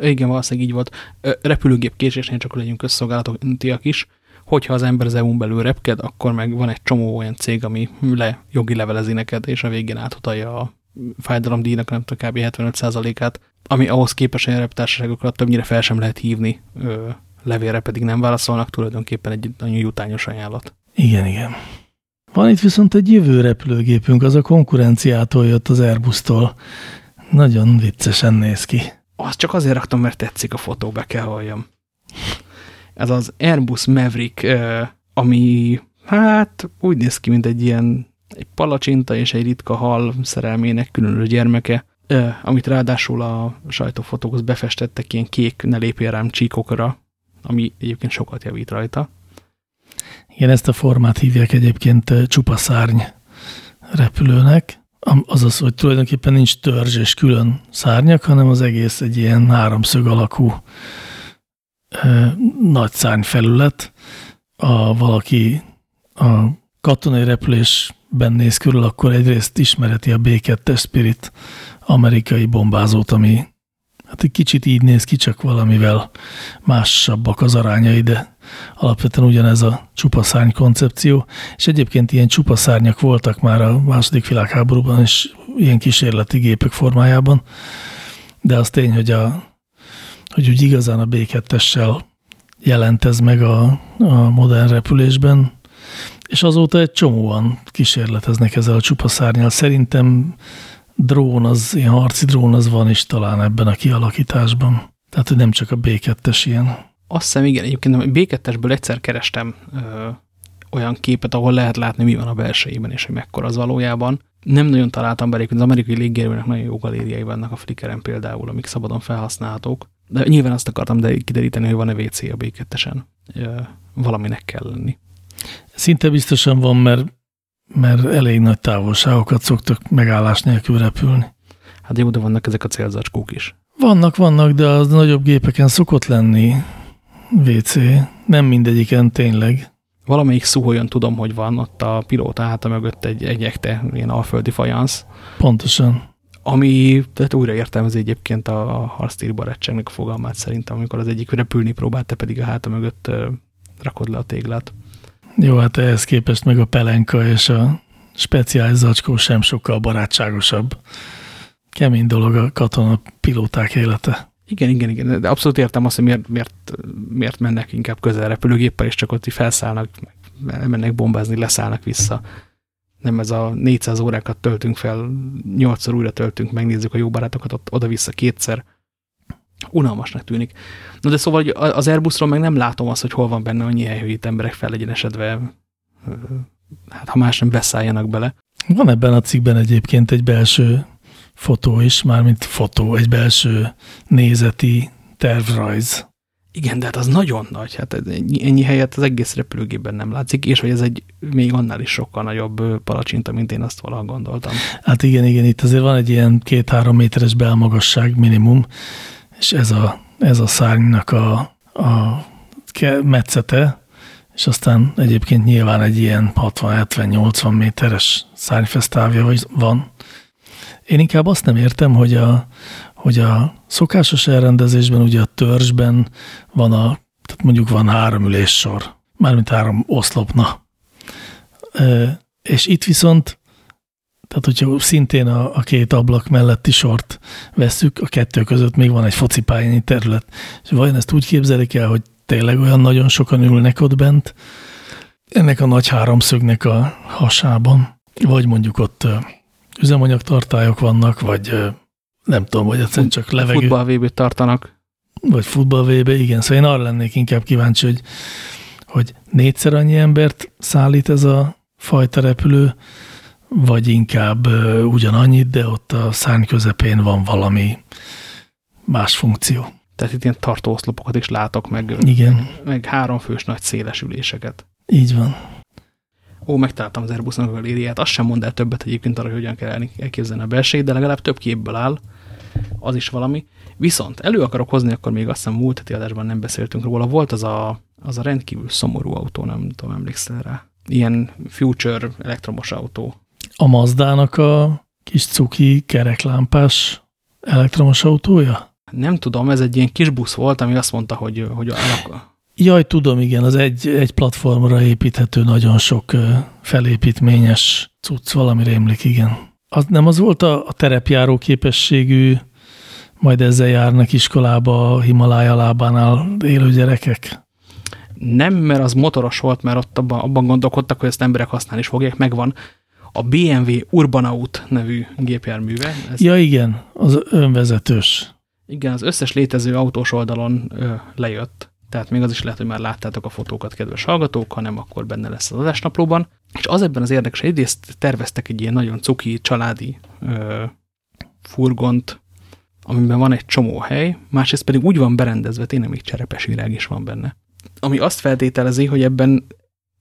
Igen, valószínűleg így volt. Repülőgép késésnél csak legyünk közszolgálatiak is. Hogyha az ember az EU-n belül repked, akkor meg van egy csomó olyan cég, ami le jogi levelezi neked, és a végén átutalja a fájdalomdíjnak nem tudom, kb. 75%-át, ami ahhoz képest a reptársaságokat többnyire fel sem lehet hívni levélre pedig nem válaszolnak, tulajdonképpen egy nagyon jutányos ajánlat. Igen, igen. Van itt viszont egy jövő repülőgépünk, az a konkurenciától jött az Airbus-tól. Nagyon viccesen néz ki. Azt csak azért raktam, mert tetszik a fotó, be kell halljam. Ez az Airbus Maverick, ami hát úgy néz ki, mint egy ilyen egy palacsinta és egy ritka hal szerelmének különös gyermeke, amit ráadásul a sajtófotókhoz befestettek ilyen kék ne lépjél rám csíkokra, ami egyébként sokat javít rajta. Igen, ezt a formát hívják egyébként csupa szárny repülőnek, azaz, hogy tulajdonképpen nincs törzs és külön szárnyak, hanem az egész egy ilyen háromszög alakú e, nagy szárny felület. A valaki a katonai repülésben néz körül, akkor egyrészt ismereti a B2 Spirit amerikai bombázót, ami Hát egy kicsit így néz ki, csak valamivel másabbak az arányai, de alapvetően ugyanez a csupaszárny koncepció, és egyébként ilyen csupaszárnyak voltak már a második világháborúban is ilyen kísérleti gépek formájában, de az tény, hogy, a, hogy úgy igazán a B2-essel jelent meg a, a modern repülésben, és azóta egy csomóan kísérleteznek ezzel a csupaszárnyal. Szerintem drón, az ilyen harci drón az van is talán ebben a kialakításban. Tehát, hogy nem csak a B2-es ilyen. Azt hiszem, igen, egyébként a B2-esből egyszer kerestem ö, olyan képet, ahol lehet látni, mi van a belsejében, és hogy mekkora az valójában. Nem nagyon találtam be, az amerikai légierőnek nagyon jó galériai vannak a Flickeren például, amik szabadon felhasználhatók. De nyilván azt akartam de kideríteni, hogy van-e WC a B2-esen. Valaminek kell lenni. Szinte biztosan van, mert mert elég nagy távolságokat szoktak megállás nélkül repülni. Hát jó, de vannak ezek a célzacskók is. Vannak, vannak, de az nagyobb gépeken szokott lenni WC. Nem mindegyiken tényleg. Valamelyik szuholyon tudom, hogy van, ott a pilóta háta mögött egy, egy ekte, ilyen alföldi fajansz. Pontosan. Ami, tehát újra értelmezi egyébként a, a harctír barátságnak a fogalmát szerintem, amikor az egyik repülni próbált, te pedig a háta mögött rakod le a téglát. Jó, hát ehhez képest meg a pelenka és a speciális zacskó sem sokkal barátságosabb. Kemény dolog a katona pilóták élete. Igen, igen, igen, de abszolút értem azt, hogy miért, miért, miért mennek inkább közel repülőgéppel, és csak ott felszállnak, mennek bombázni, leszállnak vissza. Nem ez a 400 órákat töltünk fel, 8-szor újra töltünk, megnézzük a jó barátokat ott oda-vissza kétszer unalmasnak tűnik. Na de szóval az Airbusról meg nem látom azt, hogy hol van benne annyi hely, hogy itt emberek fel legyen esedve, hát ha más nem beszálljanak bele. Van ebben a cikkben egyébként egy belső fotó is, mármint fotó, egy belső nézeti tervrajz. Igen, de hát az nagyon nagy, hát ennyi, ennyi helyet az egész repülőgépben nem látszik, és hogy ez egy még annál is sokkal nagyobb palacsinta, mint én azt valaha gondoltam. Hát igen, igen, itt azért van egy ilyen két-három méteres belmagasság minimum, és ez a, ez a szárnynak a, a metszete, és aztán egyébként nyilván egy ilyen 60-70-80 méteres szárnyfesztávja van. Én inkább azt nem értem, hogy a, hogy a szokásos elrendezésben, ugye a törzsben van a, tehát mondjuk van három üléssor, mármint három oszlopna. És itt viszont tehát, hogyha szintén a, a két ablak melletti sort vesszük, a kettő között még van egy focipályányi terület. És vajon ezt úgy képzelik el, hogy tényleg olyan nagyon sokan ülnek ott bent, ennek a nagy háromszögnek a hasában, vagy mondjuk ott üzemanyagtartályok vannak, vagy nem tudom, vagy egyszerűen csak levegő. Futball vb tartanak. Vagy futball VB, igen. Szóval én arra lennék inkább kíváncsi, hogy, hogy négyszer annyi embert szállít ez a fajta repülő, vagy inkább ugyanannyit, de ott a szárny közepén van valami más funkció. Tehát itt ilyen tartóoszlopokat is látok, meg, Igen. meg háromfős nagy széles üléseket. Így van. Ó, megtaláltam az Airbusnak a galériát, azt sem mond el többet egyébként arra, hogy hogyan kell elképzelni a belsejét, de legalább több képből áll, az is valami. Viszont elő akarok hozni, akkor még azt hiszem múlt heti adásban nem beszéltünk róla, volt az a, az a rendkívül szomorú autó, nem tudom, emlékszel rá. Ilyen future elektromos autó. A Mazdának a kis cuki kereklámpás elektromos autója? Nem tudom, ez egy ilyen kis busz volt, ami azt mondta, hogy, hogy alak, Jaj, tudom, igen, az egy, egy platformra építhető nagyon sok felépítményes cucc, valami rémlik, igen. Az, nem az volt a, a terepjáró képességű, majd ezzel járnak iskolába a Himalája lábánál élő gyerekek? Nem, mert az motoros volt, mert ott abban, abban gondolkodtak, hogy ezt emberek használni is fogják, megvan a BMW Urbanaut nevű gépjárműve. Ez ja igen, az önvezetős. Igen, az összes létező autós oldalon ö, lejött tehát még az is lehet, hogy már láttátok a fotókat, kedves hallgatók, ha nem, akkor benne lesz az adásnaplóban. És az ebben az érdekes, egyrészt terveztek egy ilyen nagyon cuki, családi ö, furgont, amiben van egy csomó hely, másrészt pedig úgy van berendezve, tényleg még cserepes virág is van benne. Ami azt feltételezi, hogy ebben,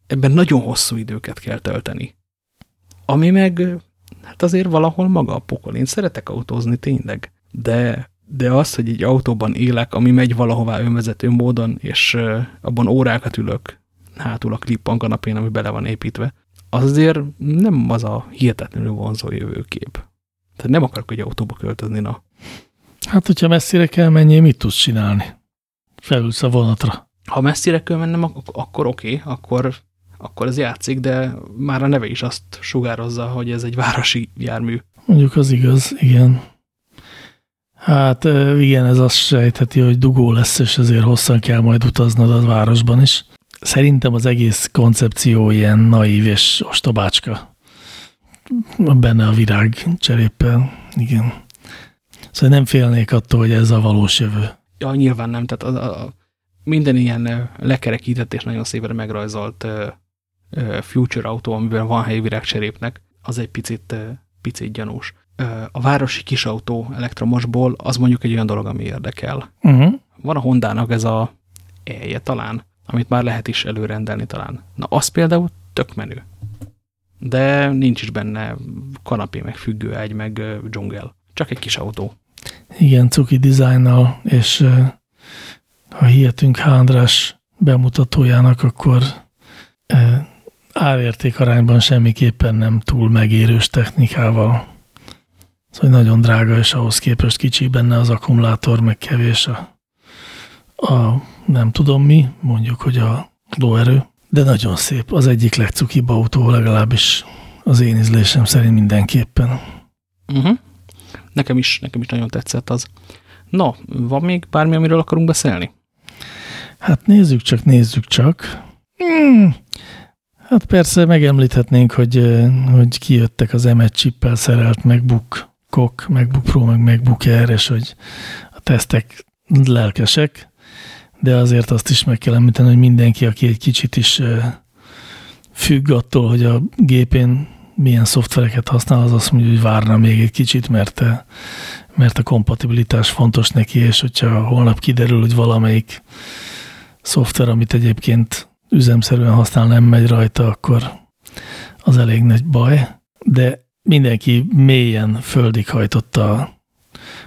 ebben nagyon hosszú időket kell tölteni. Ami meg, hát azért valahol maga a pokol. Én szeretek autózni tényleg, de de az, hogy egy autóban élek, ami megy valahová önvezető módon, és abban órákat ülök hátul a klippan kanapén, ami bele van építve, az azért nem az a hihetetlenül vonzó jövőkép. Tehát nem akarok egy autóba költözni, na. Hát, hogyha messzire kell menni, mit tudsz csinálni? Felülsz a vonatra. Ha messzire kell mennem, akkor oké, okay, akkor, akkor ez játszik, de már a neve is azt sugározza, hogy ez egy városi jármű. Mondjuk az igaz, igen. Hát igen, ez azt sejtheti, hogy dugó lesz, és ezért hosszan kell majd utaznod a városban is. Szerintem az egész koncepció ilyen naív és ostobácska. Benne a virág cseréppel, igen. Szóval nem félnék attól, hogy ez a valós jövő. Ja, nyilván nem. Tehát a, a, minden ilyen lekerekített és nagyon szépen megrajzolt future autó, amiben van hely virágcserépnek, az egy picit, picit gyanús a városi kisautó elektromosból az mondjuk egy olyan dolog, ami érdekel. Uh -huh. Van a Hondának ez a elje talán, amit már lehet is előrendelni talán. Na, az például tök menő. De nincs is benne kanapé, meg függő egy, meg dzsungel. Csak egy kis autó. Igen, cuki dizájnnal, és ha hihetünk H. András bemutatójának, akkor árérték arányban semmiképpen nem túl megérős technikával. Szóval nagyon drága, és ahhoz képest kicsi benne az akkumulátor, meg kevés a, a nem tudom mi, mondjuk, hogy a lóerő, de nagyon szép. Az egyik legcukibb autó, legalábbis az én ízlésem szerint mindenképpen. Uh mhm. -huh. Nekem is, nekem is nagyon tetszett az. No, van még bármi, amiről akarunk beszélni? Hát nézzük csak, nézzük csak. Hmm. Hát persze megemlíthetnénk, hogy, hogy kijöttek az M1 chippel szerelt MacBook MacBook, MacBook Pro, meg MacBook Air, és hogy a tesztek lelkesek, de azért azt is meg kell említeni, hogy mindenki, aki egy kicsit is függ attól, hogy a gépén milyen szoftvereket használ, az azt mondja, hogy várna még egy kicsit, mert, mert a kompatibilitás fontos neki, és hogyha holnap kiderül, hogy valamelyik szoftver, amit egyébként üzemszerűen használ, nem megy rajta, akkor az elég nagy baj. De mindenki mélyen földig hajtotta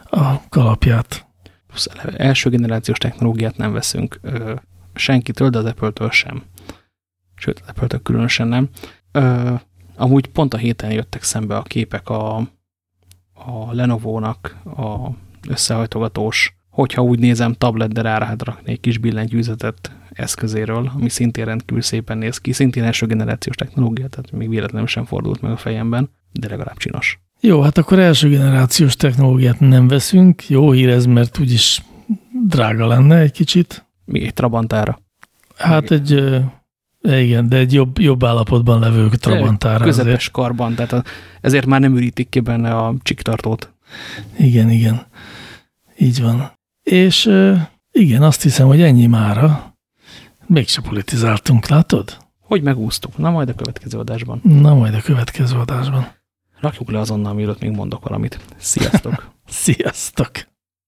a kalapját. Plusz első generációs technológiát nem veszünk ö, senkitől, de az Apple-től sem. Sőt, az Apple-től különösen nem. Ö, amúgy pont a héten jöttek szembe a képek a, a Lenovo-nak a összehajtogatós, hogyha úgy nézem, tablet, de rá lehet rakni egy kis billentyűzetet eszközéről, ami szintén rendkívül szépen néz ki, szintén első generációs technológia, tehát még véletlenül sem fordult meg a fejemben de legalább csinos. Jó, hát akkor első generációs technológiát nem veszünk. Jó hír ez, mert úgyis drága lenne egy kicsit. Mi egy Trabantára? Hát egy, igen, de egy jobb, jobb állapotban levő Trabantára. Közepes azért. karban, tehát ezért már nem ürítik ki benne a csiktartót. Igen, igen. Így van. És igen, azt hiszem, hogy ennyi mára. Mégse politizáltunk, látod? Hogy megúsztuk? Na majd a következő adásban. Na majd a következő adásban. Rakjuk le azonnal, mielőtt még mondok valamit. Sziasztok! [laughs] Sziasztok!